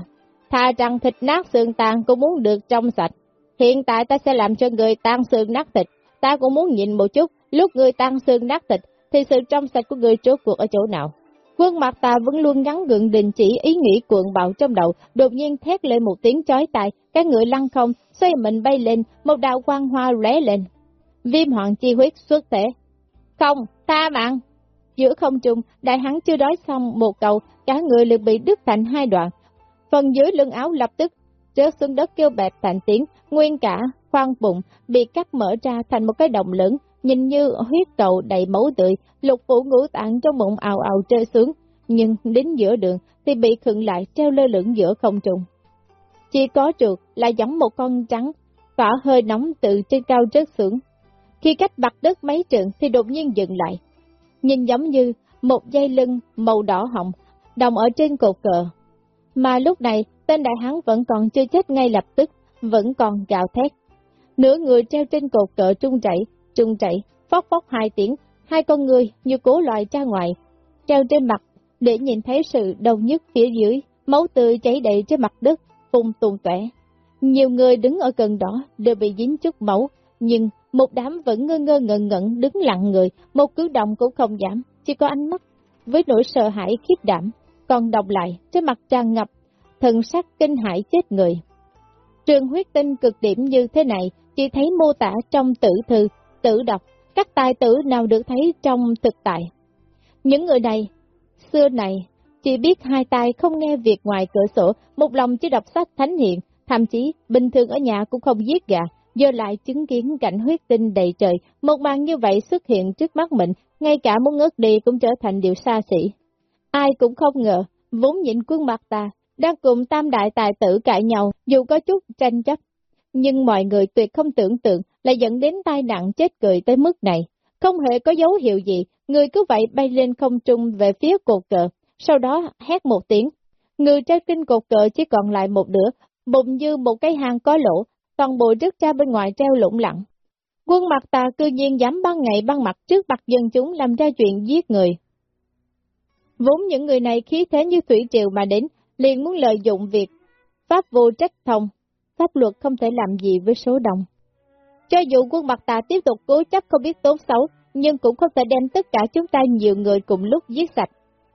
thà rằng thịt nát xương tan cũng muốn được trong sạch. Hiện tại ta sẽ làm cho người tan xương nát thịt, ta cũng muốn nhìn một chút, lúc người tan xương nát thịt, thì sự trong sạch của người trốt cuộc ở chỗ nào. Quân mặt ta vẫn luôn ngắn gượng đình chỉ ý nghĩ cuộn bạo trong đầu, đột nhiên thét lên một tiếng chói tai, các người lăn không, xoay mình bay lên, một đạo quang hoa lóe lên. Viêm hoàng chi huyết xuất thể. Không, tha mạng! Giữa không trung, đại hắn chưa đói xong một cầu, cả người liền bị đứt thành hai đoạn. Phần dưới lưng áo lập tức rớt xuống đất kêu bẹp thành tiếng, nguyên cả khoang bụng bị cắt mở ra thành một cái đồng lớn, nhìn như huyết cầu đầy máu tươi, lục phủ ngũ tạng trong bụng ào ào rơi xuống, nhưng đến giữa đường thì bị khựng lại treo lơ lửng giữa không trung. Chỉ có trượt là giống một con trắng, tỏa hơi nóng từ trên cao rớt xuống. Khi cách mặt đất mấy trượng thì đột nhiên dừng lại. Nhìn giống như một dây lưng màu đỏ hồng, đồng ở trên cột cờ. Mà lúc này, tên đại hán vẫn còn chưa chết ngay lập tức, vẫn còn gào thét. Nửa người treo trên cột cờ trung chảy, trung chảy, phóc phóc hai tiếng, hai con người như cố loại ra ngoài, treo trên mặt để nhìn thấy sự đau nhức phía dưới, máu tươi chảy đầy trên mặt đất, phun tuôn tỏe. Nhiều người đứng ở gần đó đều bị dính chút máu, nhưng một đám vẫn ngơ ngơ ngẩn ngẩn đứng lặng người, một cử động cũng không giảm, chỉ có ánh mắt với nỗi sợ hãi khiếp đảm, còn đọc lại trên mặt tràn ngập, thần sắc kinh hãi chết người. Trường huyết tinh cực điểm như thế này chỉ thấy mô tả trong tử thư, tử đọc, các tài tử nào được thấy trong thực tại. Những người này, xưa này, chỉ biết hai tay không nghe việc ngoài cửa sổ, một lòng chỉ đọc sách thánh hiện, thậm chí bình thường ở nhà cũng không giết gà, giờ lại chứng kiến cảnh huyết tinh đầy trời, một màn như vậy xuất hiện trước mắt mình, ngay cả muốn ngớt đi cũng trở thành điều xa xỉ. Ai cũng không ngờ, vốn nhịn quân mặt ta, đang cùng tam đại tài tử cãi nhau, dù có chút tranh chấp. Nhưng mọi người tuyệt không tưởng tượng là dẫn đến tai nạn chết cười tới mức này. Không hề có dấu hiệu gì, người cứ vậy bay lên không trung về phía cột cờ, sau đó hét một tiếng. Người trên kinh cột cờ chỉ còn lại một đứa, bụng như một cái hang có lỗ, toàn bộ rứt ra bên ngoài treo lủng lặng. Quân mặt tà cư nhiên dám ban ngày ban mặt trước mặt dân chúng làm ra chuyện giết người. Vốn những người này khí thế như thủy triều mà đến, liền muốn lợi dụng việc pháp vô trách thông, pháp luật không thể làm gì với số đông. Cho dù quân mặt tà tiếp tục cố chấp không biết tốt xấu, nhưng cũng không thể đem tất cả chúng ta nhiều người cùng lúc giết sạch.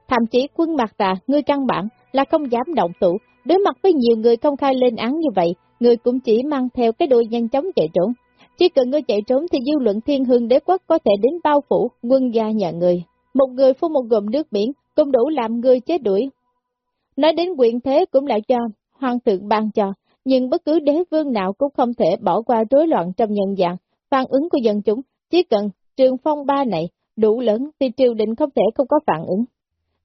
Thậm chí quân mặt tà, ngươi căn bản là không dám động thủ, đối mặt với nhiều người công khai lên án như vậy, người cũng chỉ mang theo cái đuôi nhanh chóng chạy trốn. Chỉ cần ngươi chạy trốn thì dư luận thiên hương đế quốc có thể đến bao phủ quân gia nhà người. Một người phun một gồm nước biển cũng đủ làm người chết đuổi. Nói đến quyền thế cũng là cho hoàng thượng ban cho, nhưng bất cứ đế vương nào cũng không thể bỏ qua rối loạn trong nhân dạng, phản ứng của dân chúng, chỉ cần trường phong ba này đủ lớn thì triều đình không thể không có phản ứng.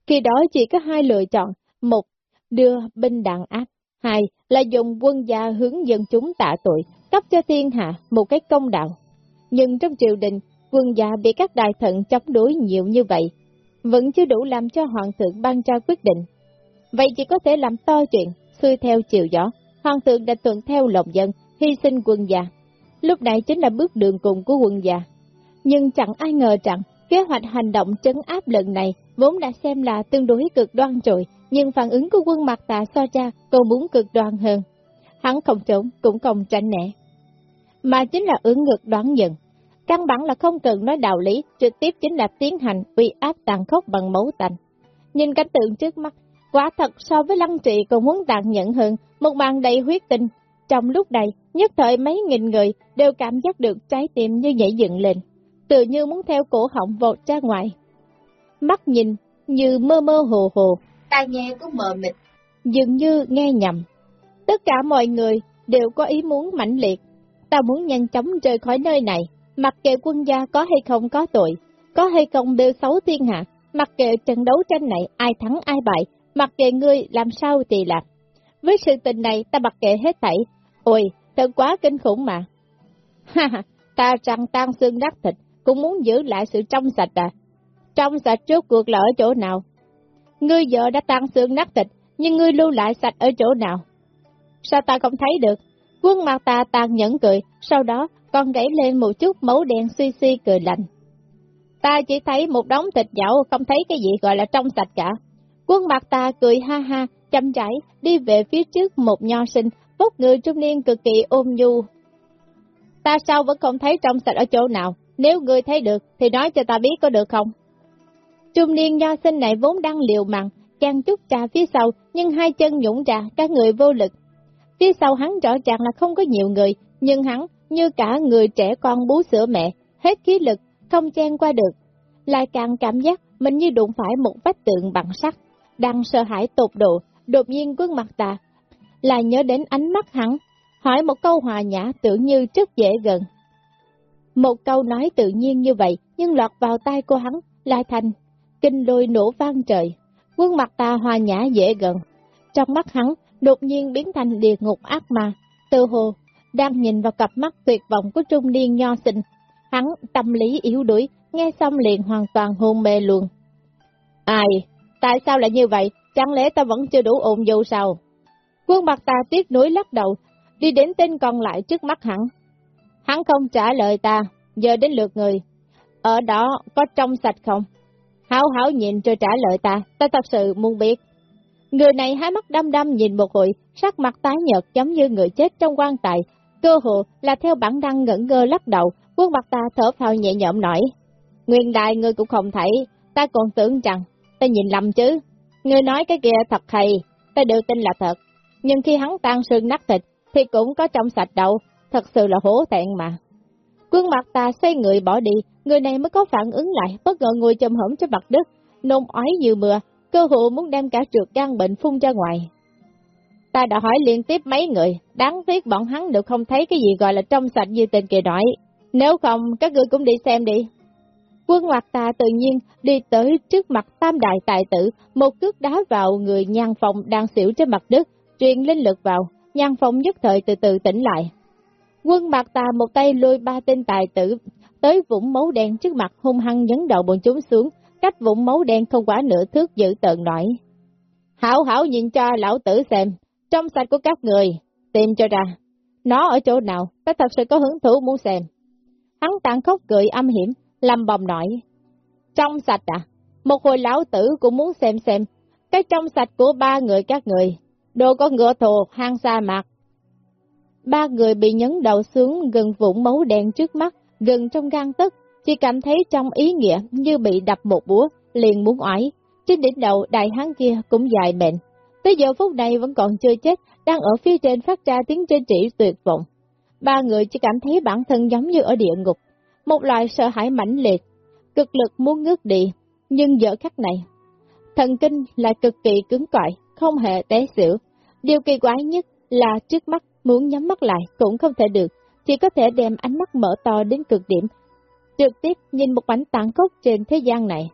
Khi đó chỉ có hai lựa chọn, một, đưa binh đàn áp, hai là dùng quân gia hướng dân chúng tạ tội, cấp cho thiên hạ một cái công đạo. Nhưng trong triều đình, quân gia bị các đại thần chống đối nhiều như vậy, vẫn chưa đủ làm cho hoàng thượng ban ra quyết định. Vậy chỉ có thể làm to chuyện, xuôi theo chiều gió, hoàng thượng đã thuận theo lòng dân, hy sinh quân già. Lúc này chính là bước đường cùng của quân già. Nhưng chẳng ai ngờ rằng, kế hoạch hành động trấn áp lần này vốn đã xem là tương đối cực đoan rồi, nhưng phản ứng của quân mặt tà so cha còn muốn cực đoan hơn. Hắn không trốn, cũng không tránh nẻ. Mà chính là ứng ngược đoán nhận. Căn bản là không cần nói đạo lý, trực tiếp chính là tiến hành uy áp tàn khốc bằng máu tanh. Nhìn cảnh tượng trước mắt, quả thật so với lăng trị còn muốn tàn nhẫn hơn, một màn đầy huyết tinh. Trong lúc này, nhất thời mấy nghìn người đều cảm giác được trái tim như nhảy dựng lên, tự như muốn theo cổ họng vọt ra ngoài. Mắt nhìn như mơ mơ hồ hồ, tai nghe cũng mờ mịt, dường như nghe nhầm. Tất cả mọi người đều có ý muốn mãnh liệt, ta muốn nhanh chóng rời khỏi nơi này, mặc kệ quân gia có hay không có tội, có hay không đều xấu thiên hạ, mặc kệ trận đấu tranh này ai thắng ai bại, mặc kệ ngươi làm sao thì làm. với sự tình này ta mặc kệ hết thảy. Ôi, thật quá kinh khủng mà. *laughs* Ha ha, ta rằng tan xương nát thịt, cũng muốn giữ lại sự trong sạch à. Trong sạch trước cuộc là ở chỗ nào? Ngươi vợ đã tan xương nát thịt, nhưng ngươi lưu lại sạch ở chỗ nào? Sao ta không thấy được? Quân mặt ta tàn nhẫn cười, sau đó còn gãy lên một chút máu đen suy suy cười lạnh. Ta chỉ thấy một đống thịt dạo, không thấy cái gì gọi là trong sạch cả. Quân mặt ta cười ha ha, chăm rãi, đi về phía trước một nho sinh, vóc người trung niên cực kỳ ôm nhu. Ta sao vẫn không thấy trong sạch ở chỗ nào, nếu người thấy được thì nói cho ta biết có được không? Trung niên nho sinh này vốn đang liều mặn, chàng chút trà phía sau, nhưng hai chân nhũng ra, các người vô lực. Phía sau hắn rõ ràng là không có nhiều người, nhưng hắn như cả người trẻ con bú sữa mẹ, hết khí lực, không chen qua được. Lại càng cảm giác mình như đụng phải một vách tượng bằng sắt, đang sợ hãi tột độ, đột nhiên quân mặt ta, là nhớ đến ánh mắt hắn, hỏi một câu hòa nhã tưởng như rất dễ gần. Một câu nói tự nhiên như vậy, nhưng lọt vào tai cô hắn, lại thành, kinh lôi nổ vang trời, quân mặt ta hòa nhã dễ gần. Trong mắt hắn, đột nhiên biến thành địa ngục ác ma, tự hồ, đang nhìn vào cặp mắt tuyệt vọng của trung niên nho sinh. Hắn tâm lý yếu đuối, nghe xong liền hoàn toàn hôn mê luôn. Ai? Tại sao lại như vậy? Chẳng lẽ ta vẫn chưa đủ ổn dù sao? Quân mặt ta tiếc nuối lắc đầu, đi đến tên còn lại trước mắt hắn. Hắn không trả lời ta, giờ đến lượt người. Ở đó có trong sạch không? Hảo hảo nhìn rồi trả lời ta, ta thật sự muốn biết. Người này hai mắt đăm đăm nhìn một hồi, sắc mặt tái nhợt giống như người chết trong quan tài. Cơ hồ là theo bản năng ngẩn ngơ lắc đầu, quân mặt ta thở phào nhẹ nhõm nổi. Nguyên đại người cũng không thấy, ta còn tưởng rằng, ta nhìn lầm chứ. Người nói cái kia thật hay, ta đều tin là thật. Nhưng khi hắn tan xương nát thịt, thì cũng có trong sạch đâu, thật sự là hổ thẹn mà. Quân mặt ta xoay người bỏ đi, người này mới có phản ứng lại, bất ngờ ngồi chầm hổm trên mặt đất, nôn ói như mưa, cơ hội muốn đem cả trượt gan bệnh phun ra ngoài. Ta đã hỏi liên tiếp mấy người, đáng tiếc bọn hắn đều không thấy cái gì gọi là trong sạch như tên kia nói. Nếu không, các ngươi cũng đi xem đi. Quân Hoạt ta tự nhiên đi tới trước mặt tam đại tài tử, một cước đá vào người nhan phòng đang xỉu trên mặt đất, truyền linh lực vào, nhan phòng nhất thời từ từ tỉnh lại. Quân mặt ta một tay lôi ba tên tài tử, tới vũng máu đen trước mặt hung hăng nhấn đầu bọn chúng xuống, cách vũng máu đen không quá nửa thước giữ tợn nổi. Hảo hảo nhìn cho lão tử xem, trong sạch của các người, tìm cho ra. Nó ở chỗ nào, ta thật sự có hứng thú muốn xem. Hắn tàn khóc cười âm hiểm, Lâm bầm nói, Trong sạch à? Một hồi lão tử cũng muốn xem xem, cái trong sạch của ba người các người, đồ có ngựa thù, hang sa mạc. Ba người bị nhấn đầu xuống gần vũng máu đen trước mắt, gần trong gan tức, chỉ cảm thấy trong ý nghĩa như bị đập một búa, liền muốn oải. Trên đỉnh đầu đại hán kia cũng dài mệnh. Tới giờ phút này vẫn còn chưa chết, đang ở phía trên phát ra tiếng trên trị tuyệt vọng. Ba người chỉ cảm thấy bản thân giống như ở địa ngục, một loại sợ hãi mãnh liệt, cực lực muốn ngước đi, nhưng giờ khắc này, thần kinh lại cực kỳ cứng cỏi, không hề té xỉu. Điều kỳ quái nhất là trước mắt muốn nhắm mắt lại cũng không thể được, chỉ có thể đem ánh mắt mở to đến cực điểm, trực tiếp nhìn một mảnh tàn khốc trên thế gian này.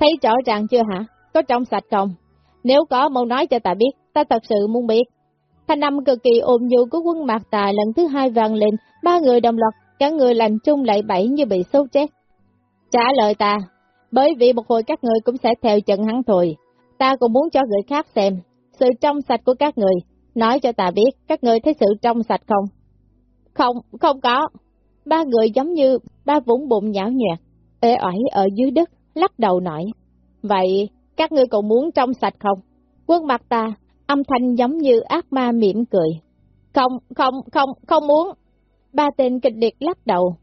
Thấy rõ ràng chưa hả? Có trong sạch không? Nếu có, mau nói cho ta biết, ta thật sự muốn biết. Thanh âm cực kỳ ôm nhu của quân mạc tà lần thứ hai vang lên, ba người đồng loạt, cả người lành chung lại bảy như bị sốt chết. Trả lời ta, bởi vì một hồi các người cũng sẽ theo chân hắn thôi. Ta cũng muốn cho người khác xem, sự trong sạch của các người. Nói cho ta biết, các người thấy sự trong sạch không? Không, không có. Ba người giống như ba vũng bụng nhão nhẹt, ế ỏi ở dưới đất, lắc đầu nổi. Vậy, các ngươi còn muốn trong sạch không? Quân mặt ta, âm thanh giống như ác ma mỉm cười. Không, không, không, không muốn. Ba tên kịch liệt lắc đầu.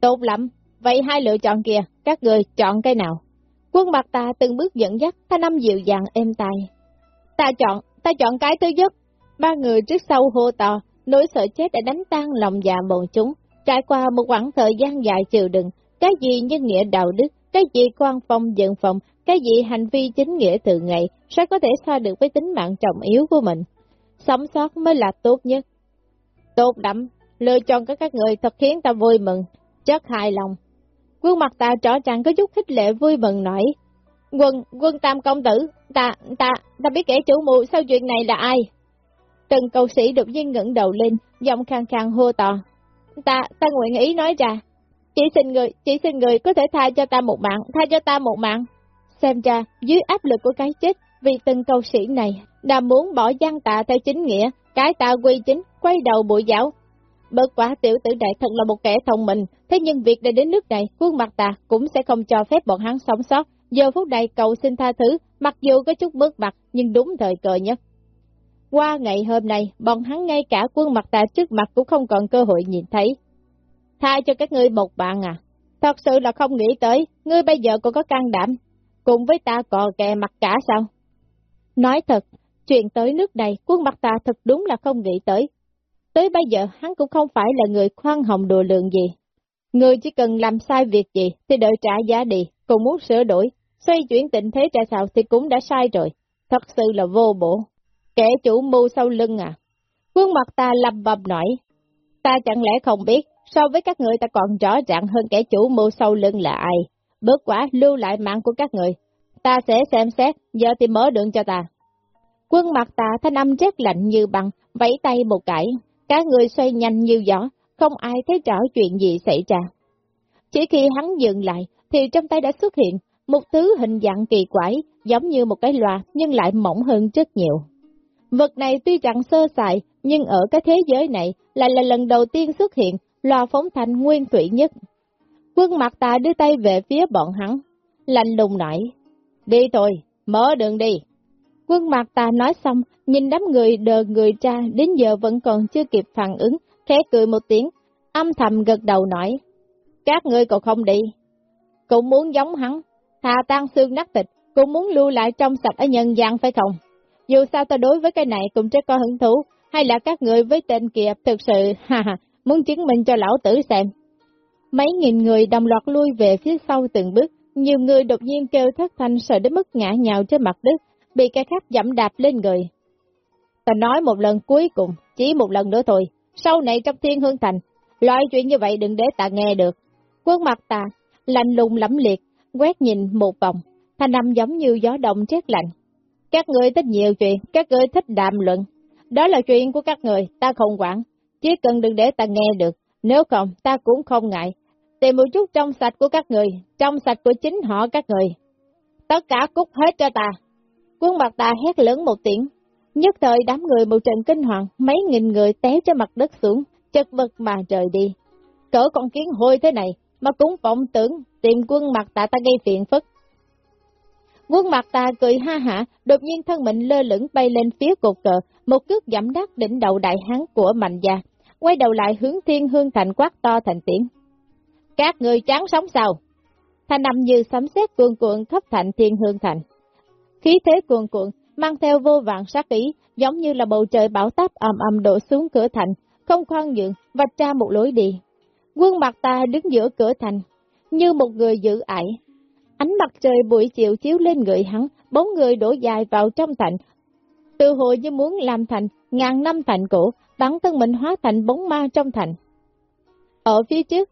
Tốt lắm, vậy hai lựa chọn kia, các người chọn cái nào? Quân mặt ta từng bước dẫn dắt, thanh năm dịu dàng êm tai. Ta chọn, ta chọn cái thứ nhất. Ba người trước sau hô to, nỗi sợ chết đã đánh tan lòng dạ bọn chúng. Trải qua một khoảng thời gian dài chịu đựng, cái gì nhân nghĩa đạo đức, cái gì quan phong dựng phòng, cái gì hành vi chính nghĩa từ ngày, sẽ có thể so được với tính mạng trọng yếu của mình. Sống sót mới là tốt nhất. Tốt lắm, lựa chọn của các người thật khiến ta vui mừng, rất hài lòng. Quân mặt ta rõ ràng có chút khích lệ vui mừng nổi. Quân, quân tam công tử, ta, ta, ta biết kẻ chủ mưu sau chuyện này là ai? Từng cầu sĩ đột nhiên ngẩng đầu lên, giọng khang khang hô to. Ta, ta nguyện ý nói ra. Chỉ xin người, chỉ xin người có thể tha cho ta một mạng, tha cho ta một mạng. Xem ra, dưới áp lực của cái chết, vì từng cầu sĩ này, đã muốn bỏ gian tạ theo chính nghĩa, cái ta quy chính, quay đầu bụi giáo. Bất quả tiểu tử đại thật là một kẻ thông minh, thế nhưng việc đã đến nước này, quân mặt tà cũng sẽ không cho phép bọn hắn sống sót. Giờ phút này cầu xin tha thứ, mặc dù có chút bước mặt, nhưng đúng thời cơ nhất. Qua ngày hôm nay, bọn hắn ngay cả quân mặt tà trước mặt cũng không còn cơ hội nhìn thấy. Tha cho các ngươi một bạn à, thật sự là không nghĩ tới, ngươi bây giờ còn có can đảm, cùng với ta cò kè mặt cả sao? Nói thật, chuyện tới nước này, quân mặt tà thật đúng là không nghĩ tới. Tới bây giờ hắn cũng không phải là người khoan hồng đồ lượng gì. Người chỉ cần làm sai việc gì thì đợi trả giá đi, còn muốn sửa đổi, xoay chuyển tình thế trả sao thì cũng đã sai rồi. Thật sự là vô bổ. Kẻ chủ mưu sau lưng à? Quân mặt ta lầm bầm nổi. Ta chẳng lẽ không biết, so với các người ta còn rõ ràng hơn kẻ chủ mưu sau lưng là ai. Bớt quả lưu lại mạng của các người. Ta sẽ xem xét, giờ thì mở đường cho ta. Quân mặt ta thanh âm rất lạnh như băng, vẫy tay một cái, cả người xoay nhanh như gió, không ai thấy rõ chuyện gì xảy ra. Chỉ khi hắn dừng lại, thì trong tay đã xuất hiện một thứ hình dạng kỳ quái, giống như một cái loa nhưng lại mỏng hơn rất nhiều. Vật này tuy rằng sơ sài, nhưng ở cái thế giới này lại là lần đầu tiên xuất hiện loa phóng thanh nguyên thủy nhất. Quân mặt ta đưa tay về phía bọn hắn, lạnh lùng nói, đi thôi, mở đường đi. Quân mặt ta nói xong, nhìn đám người đờ người ra đến giờ vẫn còn chưa kịp phản ứng, khẽ cười một tiếng, âm thầm gật đầu nói, các ngươi còn không đi, cũng muốn giống hắn, thà tan xương nát thịt, cũng muốn lưu lại trong sạch ở nhân gian phải không? Dù sao ta đối với cái này cũng rất có hứng thú, hay là các người với tên kia thực sự, *laughs* ha ha, muốn chứng minh cho lão tử xem. Mấy nghìn người đồng loạt lui về phía sau từng bước, nhiều người đột nhiên kêu thất thanh sợ đến mức ngã nhào trên mặt đất, bị cái khác dẫm đạp lên người. Ta nói một lần cuối cùng, chỉ một lần nữa thôi, sau này trong thiên hương thành, loại chuyện như vậy đừng để ta nghe được. Quân mặt ta, lạnh lùng lẫm liệt, quét nhìn một vòng, thanh âm giống như gió động rét lạnh. Các người thích nhiều chuyện, các người thích đàm luận. Đó là chuyện của các người, ta không quản. Chỉ cần đừng để ta nghe được, nếu không ta cũng không ngại. Tìm một chút trong sạch của các người, trong sạch của chính họ các người. Tất cả cút hết cho ta. Quân mặt ta hét lớn một tiếng. Nhất thời đám người một trận kinh hoàng, mấy nghìn người té cho mặt đất xuống, chật vật mà rời đi. Cỡ con kiến hôi thế này, mà cũng vọng tưởng tìm quân mặt ta ta gây phiền phức. Quân mặt ta cười ha hả, đột nhiên thân mình lơ lửng bay lên phía cột cờ, một cước giảm đắc đỉnh đầu đại hán của mạnh gia, quay đầu lại hướng thiên hương thành quát to thành tiếng. Các người chán sống sao? Thanh nằm như sấm sét cuồn cuộn khắp thành thiên hương thành. Khí thế cuồn cuộn, mang theo vô vạn sát ý, giống như là bầu trời bão táp ầm ầm đổ xuống cửa thành, không khoan nhượng, vạch ra một lối đi. Quân mặt ta đứng giữa cửa thành, như một người giữ ải. Ánh mặt trời buổi chiều chiếu lên người hắn, bốn người đổ dài vào trong thành. Từ hồi như muốn làm thành ngàn năm thành cổ, bản thân mình hóa thành bóng ma trong thành. Ở phía trước,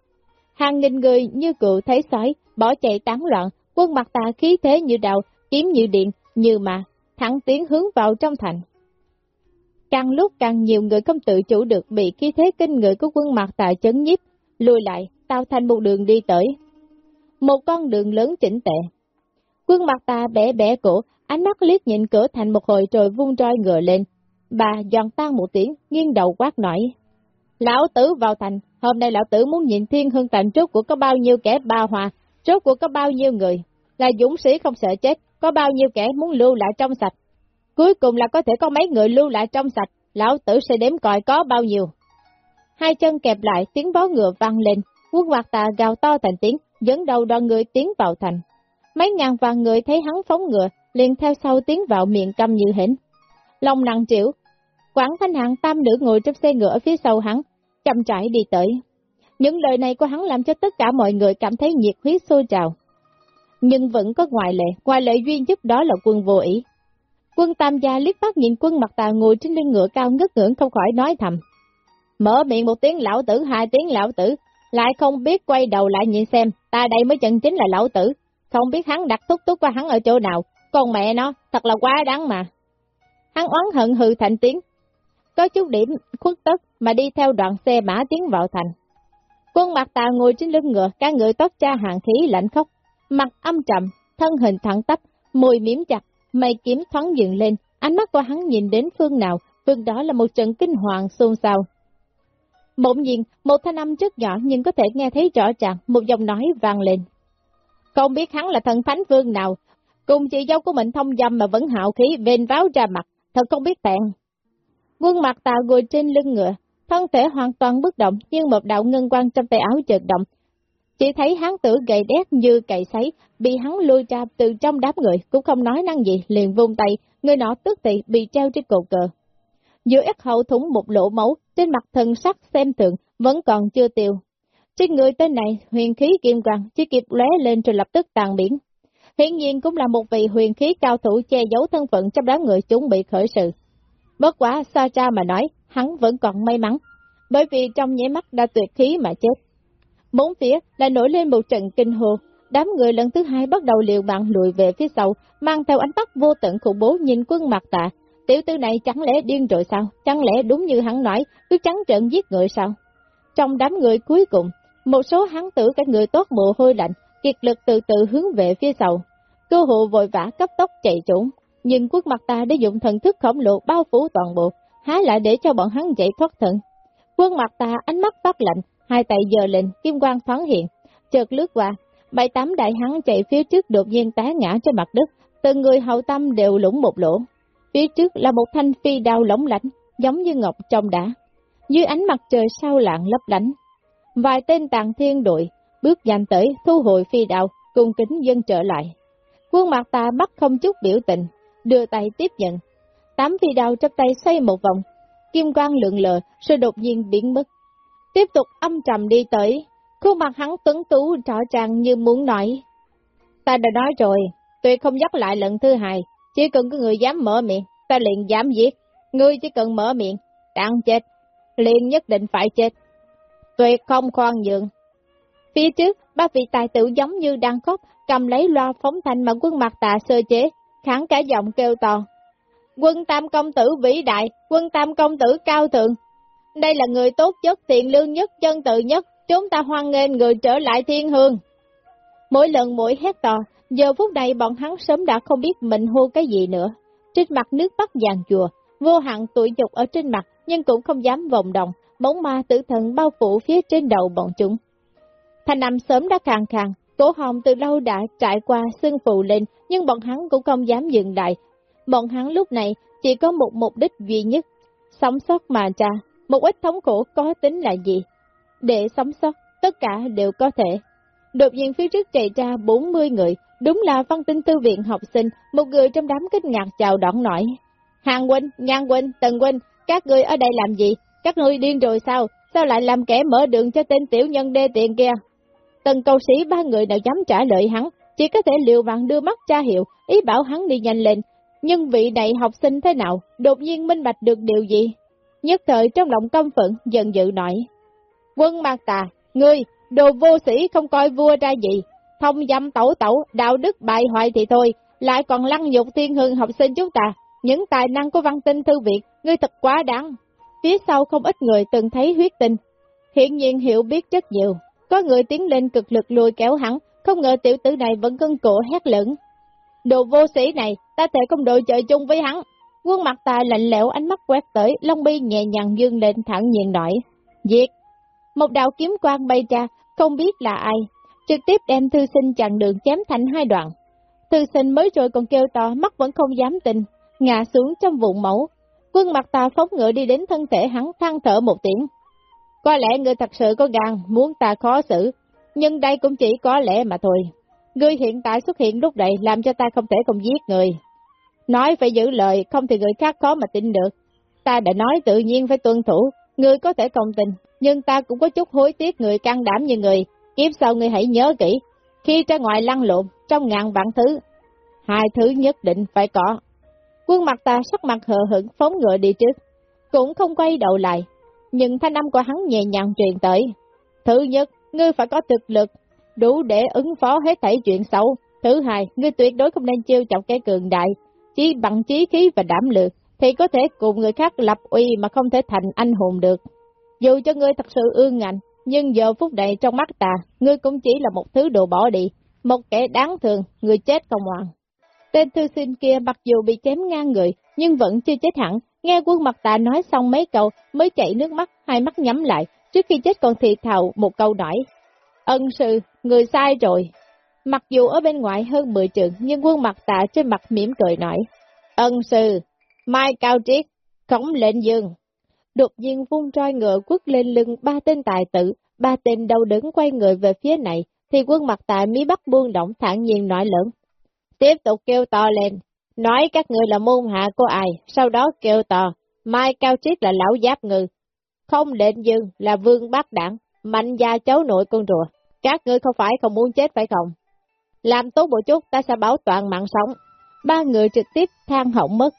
hàng nghìn người như cựu thấy sói, bỏ chạy tán loạn, quân mặt ta khí thế như đạo, kiếm như điện, như mà, thẳng tiến hướng vào trong thành. Càng lúc càng nhiều người không tự chủ được bị khí thế kinh người của quân mặt tại chấn nhiếp, lùi lại, tạo thành một đường đi tới. Một con đường lớn chỉnh tệ. Quân mặt ta bẻ bẻ cổ, ánh mắt liếc nhìn cửa thành một hồi rồi vung roi ngựa lên. Bà giòn tan một tiếng, nghiêng đầu quát nổi. Lão tử vào thành, hôm nay lão tử muốn nhìn thiên hương thành trước của có bao nhiêu kẻ ba hòa, trước của có bao nhiêu người, là dũng sĩ không sợ chết, có bao nhiêu kẻ muốn lưu lại trong sạch. Cuối cùng là có thể có mấy người lưu lại trong sạch, lão tử sẽ đếm còi có bao nhiêu. Hai chân kẹp lại, tiếng bó ngựa vang lên, quân hoạt tà gào to thành tiếng, dẫn đầu đoàn người tiến vào thành. Mấy ngàn vàng người thấy hắn phóng ngựa, liền theo sau tiến vào miệng căm như hỉnh. Lòng nặng triệu, Quảng Thanh Hạng tam nữ ngồi trong xe ngựa phía sau hắn, chậm rãi đi tới. Những lời này của hắn làm cho tất cả mọi người cảm thấy nhiệt huyết sôi trào. Nhưng vẫn có ngoại lệ, ngoại lệ duy nhất đó là quân vô ý. Quân tam gia liếc mắt nhìn quân mặt tà ngồi trên lưng ngựa cao ngất ngưỡng không khỏi nói thầm. Mở miệng một tiếng lão tử, hai tiếng lão tử, lại không biết quay đầu lại nhìn xem, ta đây mới chân chính là lão tử, không biết hắn đặt thúc túc qua hắn ở chỗ nào, con mẹ nó, thật là quá đáng mà. Hắn oán hận hừ thành tiếng, có chút điểm khuất tất mà đi theo đoạn xe mã tiến vào thành. Quân mặt tà ngồi trên lưng ngựa, các người tóc cha hàng khí lạnh khóc, mặt âm trầm, thân hình thẳng tắp, môi miếm chặt, mày kiếm thoáng dựng lên, ánh mắt của hắn nhìn đến phương nào, phương đó là một trận kinh hoàng xôn xao. Bỗng nhiên, một thanh âm rất nhỏ nhưng có thể nghe thấy rõ ràng, một giọng nói vang lên. Không biết hắn là thần thánh vương nào, cùng chị dâu của mình thông dâm mà vẫn hạo khí vên váo ra mặt, thật không biết tẹn. Quân mặt tà ngồi trên lưng ngựa, thân thể hoàn toàn bất động nhưng một đạo ngân quang trong tay áo chợt động. Chỉ thấy hắn tử gầy đét như cày sấy, bị hắn lôi ra từ trong đám người, cũng không nói năng gì, liền vung tay, người nọ tức thì bị treo trên cột cờ. Giữa ít hậu thủng một lỗ máu, trên mặt thần sắc xem thường, vẫn còn chưa tiêu. Trên người tên này, huyền khí kim quang, chỉ kịp lóe lên rồi lập tức tàn biển. Hiện nhiên cũng là một vị huyền khí cao thủ che giấu thân phận trong đám người chuẩn bị khởi sự. Bất quá xa cha mà nói, hắn vẫn còn may mắn, bởi vì trong nháy mắt đã tuyệt khí mà chết. Bốn phía lại nổi lên một trận kinh hồ, đám người lần thứ hai bắt đầu liều mạng lùi về phía sau, mang theo ánh mắt vô tận khủng bố nhìn quân mặt tạ. Tiểu tư này chẳng lẽ điên rồi sao? Chẳng lẽ đúng như hắn nói, cứ trắng trợn giết người sao? Trong đám người cuối cùng, một số hắn tử các người tốt mồ hôi lạnh, kiệt lực từ từ hướng về phía sau. Cơ hộ vội vã cấp tốc chạy trốn, nhưng quốc mặt ta đã dùng thần thức khổng lồ bao phủ toàn bộ, há lại để cho bọn hắn chạy thoát thân. Quân mặt ta ánh mắt phát lạnh, hai tay giơ lên, kim quang thoáng hiện, chợt lướt qua, bảy tám đại hắn chạy phía trước đột nhiên té ngã trên mặt đất, từng người hậu tâm đều lũng một lỗ. Phía trước là một thanh phi đao lóng lánh, giống như ngọc trong đá. Dưới ánh mặt trời sao lạng lấp lánh. Vài tên tàng thiên đội bước nhanh tới, thu hồi phi đao, cùng kính dân trở lại. Quân mặt ta bắt không chút biểu tình, đưa tay tiếp nhận. Tám phi đao trong tay xoay một vòng, kim quang lượng lờ, rồi đột nhiên biến mất. Tiếp tục âm trầm đi tới, khuôn mặt hắn tuấn tú rõ ràng như muốn nói. Ta đã nói rồi, tuyệt không dắt lại lần thứ hai, chỉ cần có người dám mở miệng, ta liền dám giết. Ngươi chỉ cần mở miệng, đang chết, liền nhất định phải chết. Tuyệt không khoan nhượng. Phía trước, ba vị tài tử giống như đang khóc, cầm lấy loa phóng thanh mà quân mặt tà sơ chế, kháng cả giọng kêu to. Quân tam công tử vĩ đại, quân tam công tử cao thượng. Đây là người tốt nhất, tiền lương nhất, chân tự nhất, chúng ta hoan nghênh người trở lại thiên hương. Mỗi lần mỗi hét to, giờ phút này bọn hắn sớm đã không biết mình hô cái gì nữa. Trên mặt nước bắt vàng chùa, vô hạn tuổi dục ở trên mặt, nhưng cũng không dám vòng đồng, bóng ma tử thần bao phủ phía trên đầu bọn chúng. Thanh nằm sớm đã càng càng, cổ hồng từ lâu đã trải qua xương phù lên, nhưng bọn hắn cũng không dám dừng lại. Bọn hắn lúc này chỉ có một mục đích duy nhất, sống sót mà cha một ít thống khổ có tính là gì? Để sống sót, tất cả đều có thể. Đột nhiên phía trước chạy ra 40 người, đúng là văn tinh tư viện học sinh, một người trong đám kinh ngạc chào đón nổi. Hàng huynh, Nhan huynh, Tần huynh, các người ở đây làm gì? Các người điên rồi sao? Sao lại làm kẻ mở đường cho tên tiểu nhân đê tiện kia? Tần cầu sĩ ba người nào dám trả lời hắn, chỉ có thể liều vàng đưa mắt tra hiệu, ý bảo hắn đi nhanh lên. Nhưng vị đại học sinh thế nào, đột nhiên minh bạch được điều gì? Nhất thời trong lòng căm phẫn, dần dự nổi. Quân Mạc Tà, ngươi, đồ vô sĩ không coi vua ra gì, thông dâm tẩu tẩu, đạo đức bại hoại thì thôi, lại còn lăng nhục thiên hương học sinh chúng ta. Những tài năng của văn tinh thư viện, ngươi thật quá đáng. Phía sau không ít người từng thấy huyết tinh, hiện nhiên hiểu biết rất nhiều. Có người tiến lên cực lực lùi kéo hắn, không ngờ tiểu tử này vẫn cân cổ hét lớn. Đồ vô sĩ này, ta thể không đội trời chung với hắn. Quân mặt tài lạnh lẽo ánh mắt quét tới, Long Bi nhẹ nhàng dương lên thẳng nhiên nói. Diệt! Một đạo kiếm quang bay ra, không biết là ai, trực tiếp đem thư sinh chặn đường chém thành hai đoạn. Thư sinh mới rồi còn kêu to, mắt vẫn không dám tin, ngã xuống trong vụn mẫu. Quân mặt ta phóng ngựa đi đến thân thể hắn than thở một tiếng. Có lẽ người thật sự có gan, muốn ta khó xử, nhưng đây cũng chỉ có lẽ mà thôi. Ngươi hiện tại xuất hiện lúc này làm cho ta không thể không giết người. Nói phải giữ lời, không thì người khác khó mà tin được. Ta đã nói tự nhiên phải tuân thủ, ngươi có thể không tin, nhưng ta cũng có chút hối tiếc người can đảm như người. Kiếp sau người hãy nhớ kỹ, khi ra ngoài lăn lộn, trong ngàn vạn thứ, hai thứ nhất định phải có. Quân mặt ta sắc mặt hờ hững phóng ngựa đi trước, cũng không quay đầu lại, nhưng thanh âm của hắn nhẹ nhàng truyền tới. Thứ nhất, ngươi phải có thực lực, đủ để ứng phó hết thảy chuyện xấu. Thứ hai, ngươi tuyệt đối không nên chiêu chọc cái cường đại, chỉ bằng trí khí và đảm lược, thì có thể cùng người khác lập uy mà không thể thành anh hùng được. Dù cho ngươi thật sự ương ngạnh, nhưng giờ phút này trong mắt ta, ngươi cũng chỉ là một thứ đồ bỏ đi, một kẻ đáng thương, người chết không hoàng. Tên thư sinh kia mặc dù bị chém ngang người, nhưng vẫn chưa chết hẳn, nghe quân mặt ta nói xong mấy câu mới chảy nước mắt, hai mắt nhắm lại, trước khi chết còn thì thào một câu nói. Ân sư, người sai rồi. Mặc dù ở bên ngoài hơn 10 trường, nhưng quân mặt tạ trên mặt mỉm cười nói. Ân sư, mai cao triết, khổng lệnh dương. Đột nhiên vung roi ngựa quất lên lưng ba tên tài tử, ba tên đau đứng quay người về phía này, thì quân mặt tạ mí bắt buông động thản nhiên nói lớn. Tiếp tục kêu to lên, nói các người là môn hạ của ai, sau đó kêu to, mai cao triết là lão giáp ngư, không lệnh dương là vương bác đảng, mạnh gia cháu nội con rùa. Các ngươi không phải không muốn chết phải không? Làm tốt một chút ta sẽ bảo toàn mạng sống. Ba người trực tiếp than hỏng mất.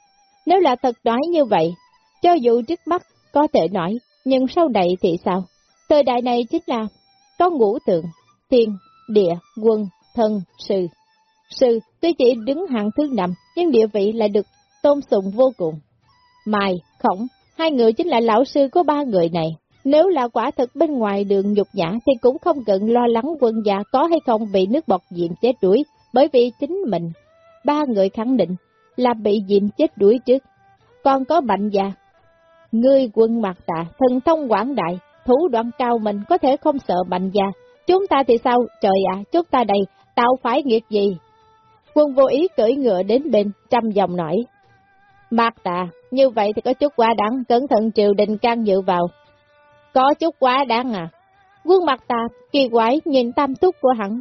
Nếu là thật nói như vậy, cho dù trước mắt có thể nói, nhưng sau này thì sao? Thời đại này chính là có ngũ tượng, thiên, địa, quân, thân, sư. Sư tuy chỉ đứng hạng thứ năm, nhưng địa vị lại được tôn sùng vô cùng. Mai, khổng, hai người chính là lão sư của ba người này. Nếu là quả thực bên ngoài đường nhục nhã thì cũng không cần lo lắng quân già có hay không bị nước bọt diệm chết đuổi, bởi vì chính mình. Ba người khẳng định là bị diệm chết đuổi trước. Còn có mạnh già. Ngươi quân mặt tạ, thần thông quảng đại, thủ đoạn cao mình có thể không sợ mạnh già. Chúng ta thì sao? Trời ạ, chúng ta đây, tao phải nghiệp gì? Quân vô ý cưỡi ngựa đến bên, trăm dòng nổi. Mạc tạ, như vậy thì có chút quá đáng, cẩn thận triều đình can dự vào. Có chút quá đáng à. Quân mặt ta, kỳ quái, nhìn tam túc của hắn.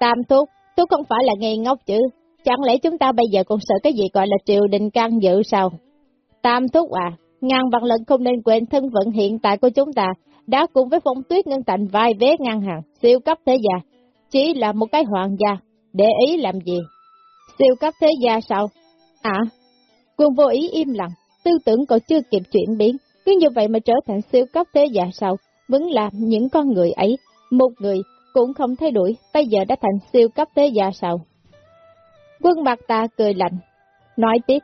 Tam túc, túc không phải là ngây ngốc chứ. Chẳng lẽ chúng ta bây giờ còn sợ cái gì gọi là triều đình can dự sao? Tam thúc à, ngàn vạn lần không nên quên thân phận hiện tại của chúng ta, đã cùng với phong tuyết ngân tạnh vai vé ngang hàng, siêu cấp thế gia. Chỉ là một cái hoàng gia, để ý làm gì? Siêu cấp thế gia sao? À, quân vô ý im lặng, tư tưởng còn chưa kịp chuyển biến, cứ như vậy mà trở thành siêu cấp thế giả sao, vẫn là những con người ấy, một người cũng không thay đổi, bây giờ đã thành siêu cấp thế giả sao. Quân mặt ta cười lạnh, nói tiếp,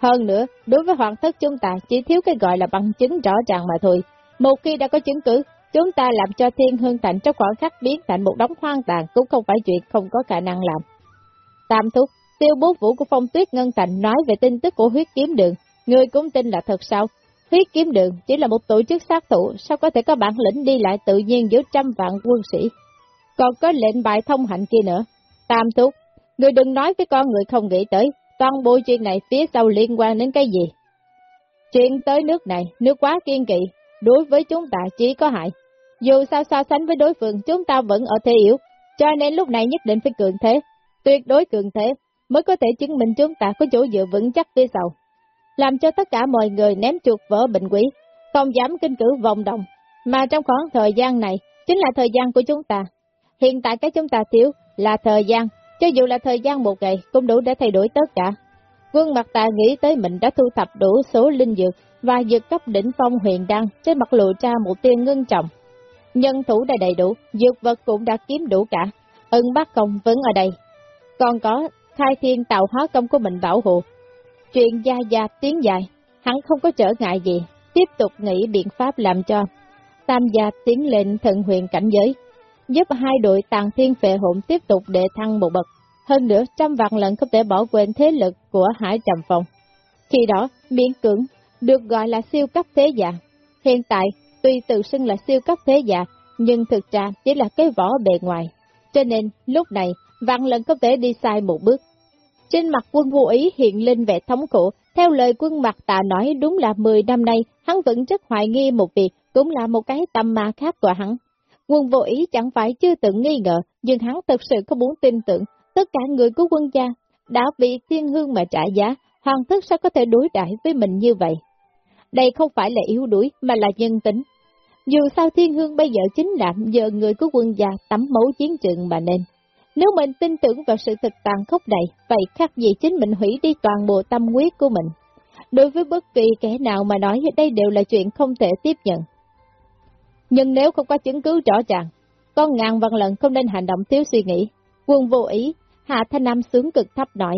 hơn nữa, đối với hoàng thất chúng ta chỉ thiếu cái gọi là bằng chứng rõ ràng mà thôi. Một khi đã có chứng cứ, chúng ta làm cho thiên hương thành trong khoảng khắc biến thành một đống hoang tàn cũng không phải chuyện không có khả năng làm. Tam thúc, tiêu bố vũ của phong tuyết ngân thành nói về tin tức của huyết kiếm đường, người cũng tin là thật sao? Huyết kiếm đường chỉ là một tổ chức sát thủ, sao có thể có bản lĩnh đi lại tự nhiên giữa trăm vạn quân sĩ? Còn có lệnh bài thông hạnh kia nữa. Tam thúc, người đừng nói với con người không nghĩ tới, toàn bộ chuyện này phía sau liên quan đến cái gì? Chuyện tới nước này, nước quá kiên kỵ, đối với chúng ta chỉ có hại. Dù sao so sánh với đối phương, chúng ta vẫn ở thế yếu, cho nên lúc này nhất định phải cường thế, tuyệt đối cường thế, mới có thể chứng minh chúng ta có chỗ dựa vững chắc phía sau làm cho tất cả mọi người ném chuột vỡ bệnh quỷ, không dám kinh cử vòng đồng, mà trong khoảng thời gian này chính là thời gian của chúng ta. Hiện tại cái chúng ta thiếu là thời gian, cho dù là thời gian một ngày cũng đủ để thay đổi tất cả. Quân mặt ta nghĩ tới mình đã thu thập đủ số linh dược và dược cấp đỉnh phong huyền đăng trên mặt lộ ra một tiên ngưng trọng. Nhân thủ đã đầy đủ, dược vật cũng đã kiếm đủ cả, Ưng bác công vẫn ở đây. Còn có khai thiên tạo hóa công của mình bảo hộ, Chuyện gia gia tiếng dài, hắn không có trở ngại gì, tiếp tục nghĩ biện pháp làm cho. Tam gia tiến lên thần huyền cảnh giới, giúp hai đội tàn thiên phệ hỗn tiếp tục đệ thăng một bậc. Hơn nữa, trăm vạn lần không thể bỏ quên thế lực của Hải Trầm Phong. Khi đó, miễn cưỡng, được gọi là siêu cấp thế giả. Hiện tại, tuy tự xưng là siêu cấp thế giả, nhưng thực ra chỉ là cái vỏ bề ngoài. Cho nên, lúc này, vạn lần không thể đi sai một bước. Trên mặt quân vô ý hiện lên vẻ thống khổ, theo lời quân mặt tạ nói đúng là 10 năm nay, hắn vẫn rất hoài nghi một việc, cũng là một cái tâm ma khác của hắn. Quân vô ý chẳng phải chưa từng nghi ngờ, nhưng hắn thật sự không muốn tin tưởng, tất cả người của quân gia đã bị thiên hương mà trả giá, hoàng thức sao có thể đối đãi với mình như vậy. Đây không phải là yếu đuối, mà là nhân tính. Dù sao thiên hương bây giờ chính là giờ người của quân gia tắm máu chiến trường mà nên. Nếu mình tin tưởng vào sự thực tàn khốc này, vậy khác gì chính mình hủy đi toàn bộ tâm huyết của mình. Đối với bất kỳ kẻ nào mà nói đây đều là chuyện không thể tiếp nhận. Nhưng nếu không có chứng cứ rõ ràng, con ngàn vạn lần không nên hành động thiếu suy nghĩ. Quân vô ý, Hạ Thanh Nam sướng cực thấp nói.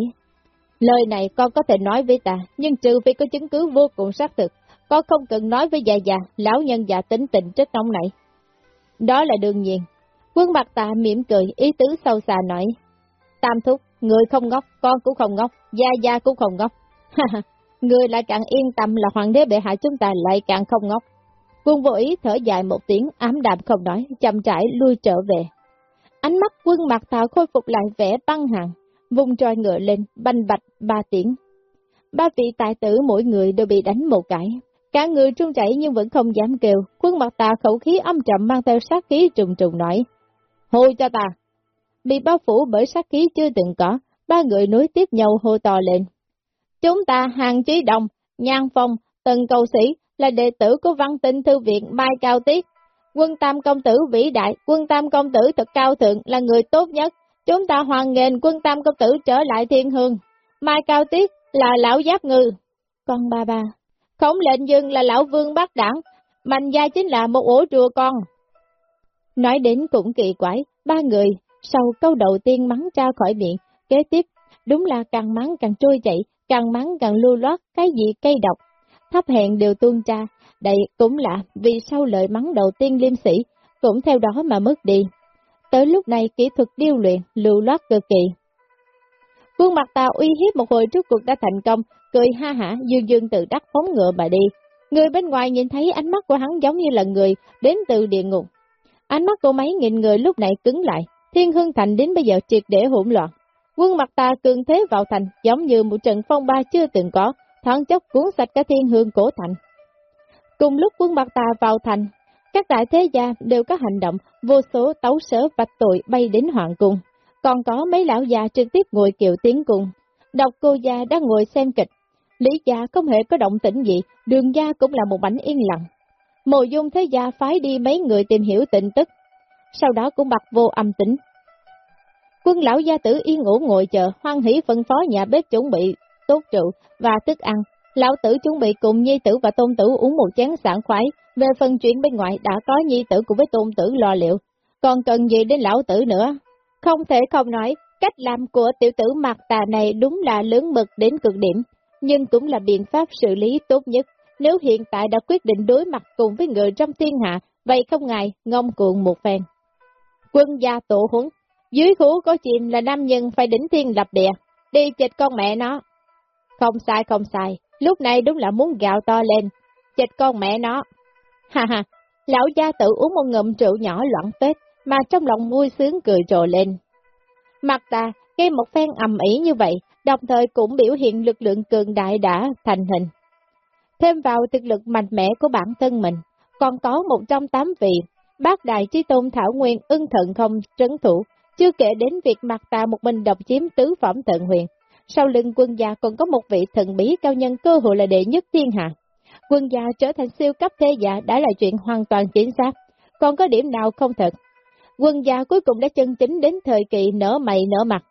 Lời này con có thể nói với ta, nhưng trừ vì có chứng cứ vô cùng xác thực, con không cần nói với già già, lão nhân già tính tình rất nóng nảy. Đó là đương nhiên. Quân mặt tạ mỉm cười, ý tứ sâu xa nói. Tam thúc, người không ngốc, con cũng không ngốc, gia gia cũng không ngốc. *laughs* người lại càng yên tâm là hoàng đế bệ hạ chúng ta lại càng không ngốc. Quân vô ý thở dài một tiếng, ám đạm không nói, chậm rãi lui trở về. Ánh mắt quân mặt tạ khôi phục lại vẻ băng hàng, vùng tròi ngựa lên, banh bạch ba tiếng. Ba vị tài tử mỗi người đều bị đánh một cái. Cả người trung chảy nhưng vẫn không dám kêu, quân mặt tà khẩu khí âm trầm mang theo sát khí trùng trùng nói. Hô cho ta! Bị bao phủ bởi sát khí chưa từng có, ba người nối tiếp nhau hô to lên. Chúng ta hàng trí đồng, nhan phong, tần cầu sĩ là đệ tử của văn tinh thư viện Mai Cao Tiết. Quân Tam Công Tử vĩ đại, quân Tam Công Tử thật cao thượng là người tốt nhất. Chúng ta hoàn nghênh quân Tam Công Tử trở lại thiên hương. Mai Cao Tiết là lão giáp ngư. Con ba ba. Khổng lệnh dương là lão vương bác đảng. Mạnh gia chính là một ổ rùa con. Nói đến cũng kỳ quái, ba người, sau câu đầu tiên mắng ra khỏi miệng, kế tiếp, đúng là càng mắng càng trôi chảy, càng mắng càng lưu loát, cái gì cây độc, thấp hẹn đều tuôn ra, đây cũng là vì sau lời mắng đầu tiên liêm sĩ, cũng theo đó mà mất đi. Tới lúc này kỹ thuật điêu luyện, lưu loát cực kỳ. Quân mặt tàu uy hiếp một hồi trước cuộc đã thành công, cười ha hả dương dương tự đắc phóng ngựa mà đi. Người bên ngoài nhìn thấy ánh mắt của hắn giống như là người đến từ địa ngục. Ánh mắt của mấy nghìn người lúc này cứng lại, thiên hương thành đến bây giờ triệt để hỗn loạn. Quân mặt ta cường thế vào thành giống như một trận phong ba chưa từng có, thoáng chốc cuốn sạch cả thiên hương cổ thành. Cùng lúc quân mặt ta vào thành, các đại thế gia đều có hành động, vô số tấu sở vạch tội bay đến hoàng cung. Còn có mấy lão già trực tiếp ngồi kiệu tiến cung. Độc cô gia đang ngồi xem kịch. Lý gia không hề có động tĩnh gì, đường gia cũng là một mảnh yên lặng. Mộ dung thế gia phái đi mấy người tìm hiểu tin tức. Sau đó cũng bật vô âm tính. Quân lão gia tử yên ngủ ngồi chờ, hoan hỷ phân phó nhà bếp chuẩn bị tốt rượu và thức ăn. Lão tử chuẩn bị cùng nhi tử và tôn tử uống một chén sảng khoái, về phần chuyện bên ngoài đã có nhi tử cùng với tôn tử lo liệu, còn cần gì đến lão tử nữa. Không thể không nói, cách làm của tiểu tử mặt tà này đúng là lớn mực đến cực điểm, nhưng cũng là biện pháp xử lý tốt nhất. Nếu hiện tại đã quyết định đối mặt cùng với người trong thiên hạ, vậy không ngài ngông cuộn một phen. Quân gia tổ huấn, dưới khố có chim là nam nhân phải đỉnh thiên lập địa, đi chịch con mẹ nó. Không sai không sai, lúc này đúng là muốn gạo to lên, chịch con mẹ nó. Ha ha, lão gia tự uống một ngụm rượu nhỏ loạn phết, mà trong lòng vui sướng cười trồ lên. Mặt ta, gây một phen ầm ĩ như vậy, đồng thời cũng biểu hiện lực lượng cường đại đã thành hình. Thêm vào thực lực mạnh mẽ của bản thân mình, còn có một trong tám vị, bác đại chi tôn Thảo Nguyên ưng thận không trấn thủ, chưa kể đến việc mặt ta một mình độc chiếm tứ phẩm thận huyền. Sau lưng quân gia còn có một vị thần bí cao nhân cơ hội là đệ nhất thiên hạ. Quân gia trở thành siêu cấp thế giả đã là chuyện hoàn toàn chính xác, còn có điểm nào không thật. Quân gia cuối cùng đã chân chính đến thời kỳ nở mày nở mặt.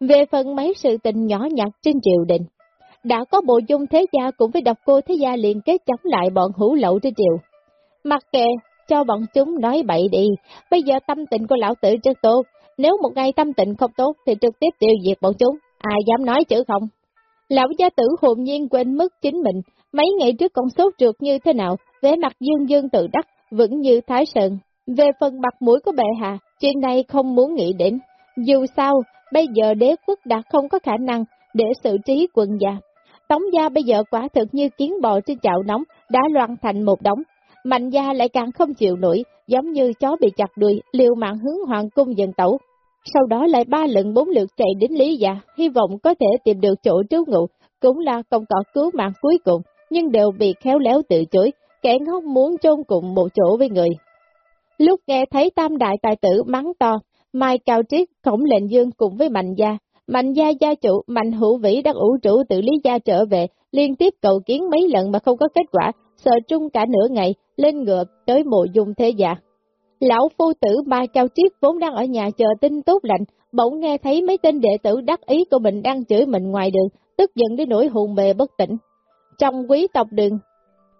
Về phần mấy sự tình nhỏ nhặt trên triều đình, đã có bộ dung thế gia cũng với độc cô thế gia liền kết chống lại bọn hữu lậu trên triều. Mặc kệ, cho bọn chúng nói bậy đi, bây giờ tâm tình của lão tử rất tốt, nếu một ngày tâm tình không tốt thì trực tiếp tiêu diệt bọn chúng, ai dám nói chữ không? Lão gia tử hồn nhiên quên mất chính mình, mấy ngày trước còn sốt trượt như thế nào, vẻ mặt dương dương tự đắc, vững như thái sơn. Về phần mặt mũi của bệ hạ, chuyện này không muốn nghĩ đến. Dù sao, bây giờ đế quốc đã không có khả năng để xử trí quân gia. Tống gia bây giờ quả thực như kiến bò trên chảo nóng, đã loạn thành một đống. Mạnh gia lại càng không chịu nổi, giống như chó bị chặt đuôi, liều mạng hướng hoàng cung dần tẩu. Sau đó lại ba lần bốn lượt chạy đến Lý Gia, hy vọng có thể tìm được chỗ trú ngụ, cũng là công cỏ cứu mạng cuối cùng, nhưng đều bị khéo léo từ chối, kẻ ngốc muốn chôn cùng một chỗ với người. Lúc nghe thấy tam đại tài tử mắng to, Mai Cao Triết, Khổng Lệnh Dương cùng với Mạnh Gia, Mạnh Gia gia chủ, Mạnh Hữu Vĩ đang ủ trụ tự Lý Gia trở về, liên tiếp cầu kiến mấy lần mà không có kết quả, sợ trung cả nửa ngày, lên ngựa tới mộ dung thế giả. Lão phu tử Mai Cao Triết vốn đang ở nhà chờ tin tốt lành, bỗng nghe thấy mấy tên đệ tử đắc ý của mình đang chửi mình ngoài đường, tức giận đến nỗi hùng mề bất tỉnh. Trong quý tộc đường,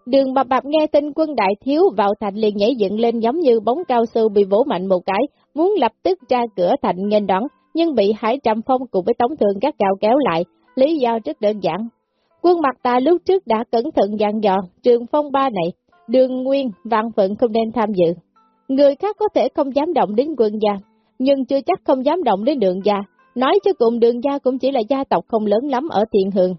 đường bập bập nghe tin quân đại thiếu vào thành liền nhảy dựng lên giống như bóng cao su bị vỗ mạnh một cái, muốn lập tức ra cửa thành nghênh đón, nhưng bị Hải Trầm Phong cùng với Tống Thường các gạo kéo lại, lý do rất đơn giản. Quân mặt ta lúc trước đã cẩn thận dặn dò trường phong ba này, đường nguyên, vạn phận không nên tham dự. Người khác có thể không dám động đến quân gia, nhưng chưa chắc không dám động đến đường gia. Nói cho cùng đường gia cũng chỉ là gia tộc không lớn lắm ở thiện hường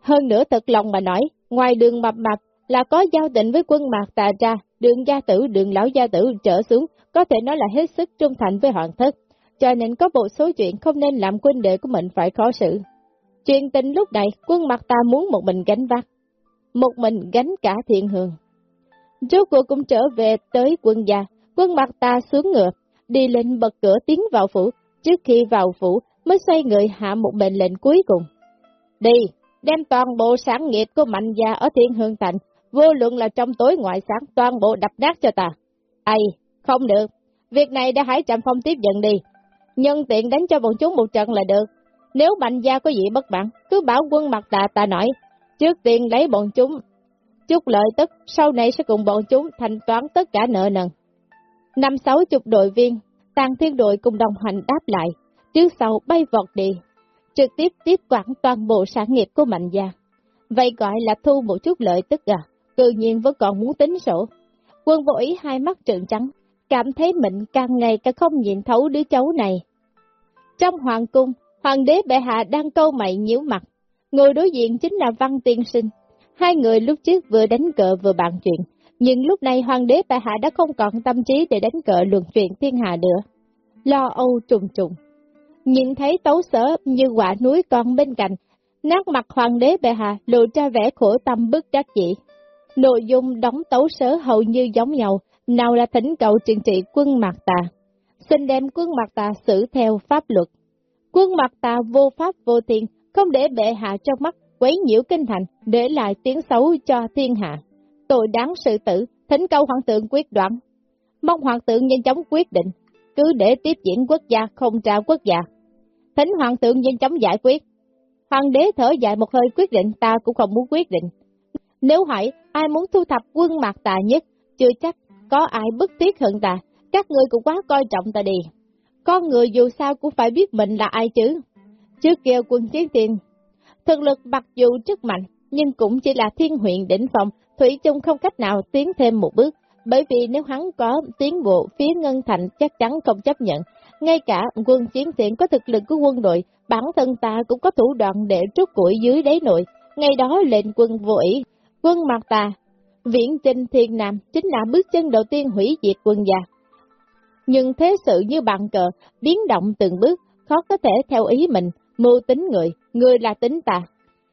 Hơn nữa thật lòng mà nói, ngoài đường mập mập là có giao tình với quân mạc tà ra, đường gia tử, đường lão gia tử trở xuống, có thể nói là hết sức trung thành với hoàng thất, cho nên có một số chuyện không nên làm quân đệ của mình phải khó xử. Chuyện tình lúc này, quân mặt ta muốn một mình gánh vác, một mình gánh cả thiện hương. Rốt cuộc cũng trở về tới quân gia, quân mặt ta xuống ngựa, đi lên bật cửa tiến vào phủ, trước khi vào phủ mới xoay người hạ một mệnh lệnh cuối cùng. Đi, đem toàn bộ sản nghiệp của mạnh gia ở thiên hương thành, vô luận là trong tối ngoại sáng toàn bộ đập nát cho ta. Ây, không được, việc này đã hãy trạm phong tiếp nhận đi, nhân tiện đánh cho bọn chúng một trận là được. Nếu mạnh gia có gì bất mãn, cứ bảo quân mặt tà ta nói, trước tiên lấy bọn chúng, chút lợi tức, sau này sẽ cùng bọn chúng thanh toán tất cả nợ nần. Năm sáu chục đội viên, tàng thiên đội cùng đồng hành đáp lại, trước sau bay vọt đi, trực tiếp tiếp quản toàn bộ sản nghiệp của mạnh gia. Vậy gọi là thu một chút lợi tức à, tự nhiên vẫn còn muốn tính sổ. Quân vô ý hai mắt trợn trắng, cảm thấy mình càng ngày càng không nhìn thấu đứa cháu này. Trong hoàng cung, hoàng đế bệ hạ đang câu mày nhíu mặt, ngồi đối diện chính là Văn Tiên Sinh. Hai người lúc trước vừa đánh cờ vừa bàn chuyện, nhưng lúc này hoàng đế bệ hạ đã không còn tâm trí để đánh cờ luận chuyện thiên hạ nữa. Lo âu trùng trùng. Nhìn thấy tấu sở như quả núi con bên cạnh, nát mặt hoàng đế bệ hạ lộ ra vẻ khổ tâm bức trách dị Nội dung đóng tấu sớ hầu như giống nhau, nào là thỉnh cầu trừng trị quân Mạc Tà, xin đem quân mặt Tà xử theo pháp luật. Quân mặt Tà vô pháp vô thiên, không để bệ hạ trong mắt, quấy nhiễu kinh thành, để lại tiếng xấu cho thiên hạ. Tội đáng sự tử, thỉnh cầu hoàng tượng quyết đoán. Mong hoàng tượng nhanh chóng quyết định, cứ để tiếp diễn quốc gia không trả quốc gia. Thỉnh hoàng tượng nhanh chóng giải quyết. Hoàng đế thở dài một hơi quyết định ta cũng không muốn quyết định. Nếu hỏi ai muốn thu thập quân mạc tà nhất, chưa chắc có ai bức thiết hơn ta, các người cũng quá coi trọng ta đi. Con người dù sao cũng phải biết mình là ai chứ. Trước kia quân chiến tiền, thực lực mặc dù rất mạnh, nhưng cũng chỉ là thiên huyện đỉnh phòng, Thủy chung không cách nào tiến thêm một bước, bởi vì nếu hắn có tiến bộ, phía Ngân Thành chắc chắn không chấp nhận. Ngay cả quân chiến tiện có thực lực của quân đội, bản thân ta cũng có thủ đoạn để trút củi dưới đáy nội. Ngay đó lệnh quân vô ý, quân mặt ta Viễn trình thiên nam chính là bước chân đầu tiên hủy diệt quân gia. Nhưng thế sự như bàn cờ, biến động từng bước, khó có thể theo ý mình, mưu tính người, người là tính ta.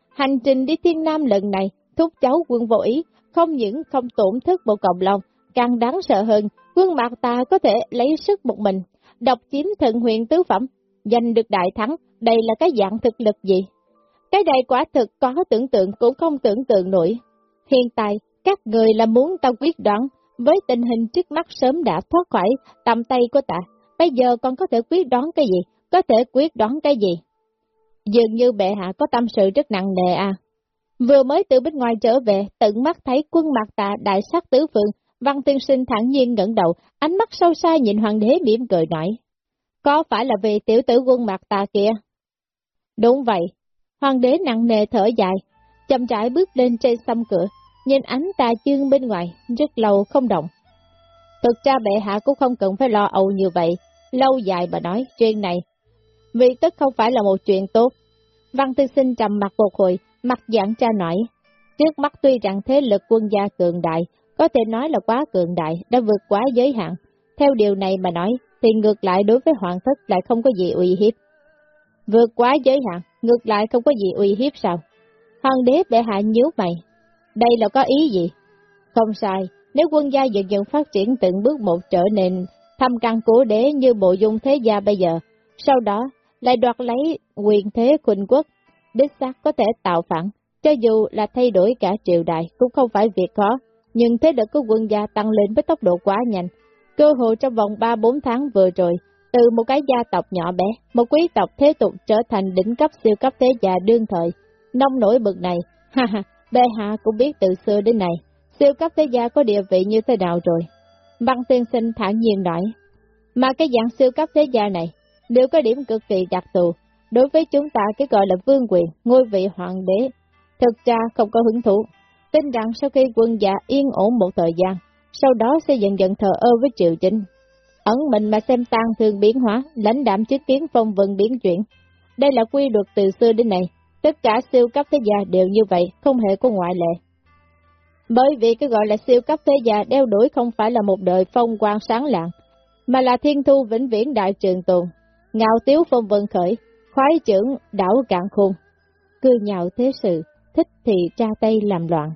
Hành trình đi thiên nam lần này, thúc cháu quân vô ý, không những không tổn thất bộ cộng lòng, càng đáng sợ hơn, quân mạc ta có thể lấy sức một mình, độc chiếm thần huyền tứ phẩm, giành được đại thắng, đây là cái dạng thực lực gì? Cái này quả thực có tưởng tượng cũng không tưởng tượng nổi. Hiện tại, các người là muốn tao quyết đoán, với tình hình trước mắt sớm đã thoát khỏi tầm tay của ta, bây giờ con có thể quyết đoán cái gì, có thể quyết đoán cái gì. Dường như bệ hạ có tâm sự rất nặng nề à. Vừa mới từ bên ngoài trở về, tận mắt thấy quân mặt tạ đại sát tứ phương, văn tiên sinh thẳng nhiên ngẩng đầu, ánh mắt sâu xa nhìn hoàng đế mỉm cười nói. Có phải là vì tiểu tử quân mặt tạ kia? Đúng vậy. Hoàng đế nặng nề thở dài, chậm rãi bước lên trên xăm cửa, nhìn ánh tà chương bên ngoài, rất lâu không động. Thực ra bệ hạ cũng không cần phải lo âu như vậy, lâu dài bà nói chuyện này. Vì tất không phải là một chuyện tốt. Văn tư sinh trầm mặt một hồi, mặt dạng cha nói. Trước mắt tuy rằng thế lực quân gia cường đại, có thể nói là quá cường đại, đã vượt quá giới hạn. Theo điều này mà nói, thì ngược lại đối với hoàng thất lại không có gì uy hiếp. Vượt quá giới hạn, ngược lại không có gì uy hiếp sao? Hoàng đế bệ hạ nhíu mày, đây là có ý gì? Không sai, nếu quân gia dần dần phát triển từng bước một trở nên thăm căn cố đế như bộ dung thế gia bây giờ, sau đó lại đoạt lấy quyền thế quỳnh quốc, đích xác có thể tạo phản, cho dù là thay đổi cả triều đại cũng không phải việc khó, nhưng thế lực của quân gia tăng lên với tốc độ quá nhanh. Cơ hội trong vòng 3-4 tháng vừa rồi, từ một cái gia tộc nhỏ bé, một quý tộc thế tục trở thành đỉnh cấp siêu cấp thế gia đương thời. Nông nổi bực này, ha ha, Bệ hạ cũng biết từ xưa đến nay, siêu cấp thế gia có địa vị như thế nào rồi. Băng tiên sinh thản nhiên nói, mà cái dạng siêu cấp thế gia này đều có điểm cực kỳ đặc thù, đối với chúng ta cái gọi là vương quyền, ngôi vị hoàng đế, thực ra không có hứng thú. Tin rằng sau khi quân gia yên ổn một thời gian, sau đó sẽ dần dần thờ ơ với triều chính. Ẩn mình mà xem tan thương biến hóa, lãnh đạm chứng kiến phong vân biến chuyển. Đây là quy luật từ xưa đến nay, tất cả siêu cấp thế gia đều như vậy, không hề có ngoại lệ. Bởi vì cái gọi là siêu cấp thế gia đeo đuổi không phải là một đời phong quang sáng lạng, mà là thiên thu vĩnh viễn đại trường tồn, ngạo tiếu phong vân khởi, khoái trưởng đảo cạn khôn. Cư nhạo thế sự, thích thì tra tay làm loạn.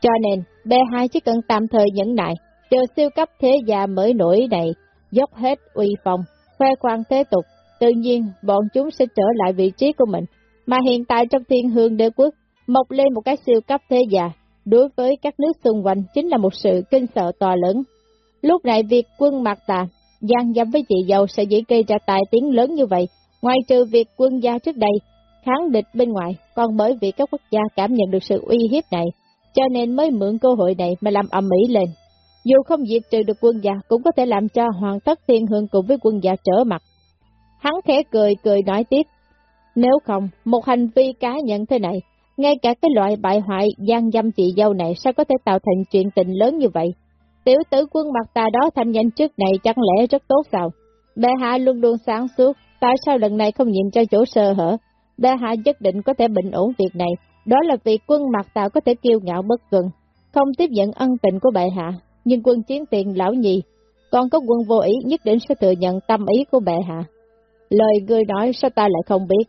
Cho nên, B2 chỉ cần tạm thời nhẫn nại, chờ siêu cấp thế gia mới nổi này, dốc hết uy phong, khoe khoang thế tục, tự nhiên bọn chúng sẽ trở lại vị trí của mình. Mà hiện tại trong thiên hương đế quốc, mọc lên một cái siêu cấp thế già đối với các nước xung quanh chính là một sự kinh sợ to lớn. Lúc này việc quân Mạc Tà, gian dâm với chị dâu sẽ dễ gây ra tài tiếng lớn như vậy, ngoài trừ việc quân gia trước đây, kháng địch bên ngoài, còn bởi vì các quốc gia cảm nhận được sự uy hiếp này, cho nên mới mượn cơ hội này mà làm ầm ĩ lên. Dù không diệt trừ được quân gia, cũng có thể làm cho hoàng thất thiên hương cùng với quân gia trở mặt. Hắn khẽ cười cười nói tiếp, nếu không, một hành vi cá nhân thế này, ngay cả cái loại bại hoại gian dâm chị dâu này sao có thể tạo thành chuyện tình lớn như vậy? Tiểu tử quân mặt ta đó thanh danh trước này chẳng lẽ rất tốt sao? Bệ hạ luôn luôn sáng suốt, tại sao lần này không nhìn cho chỗ sơ hở? Bệ hạ nhất định có thể bình ổn việc này, đó là vì quân mặt ta có thể kiêu ngạo bất tuần, không tiếp nhận ân tình của bệ hạ, nhưng quân chiến tiền lão nhì, còn có quân vô ý nhất định sẽ thừa nhận tâm ý của bệ hạ. Lời người nói sao ta lại không biết,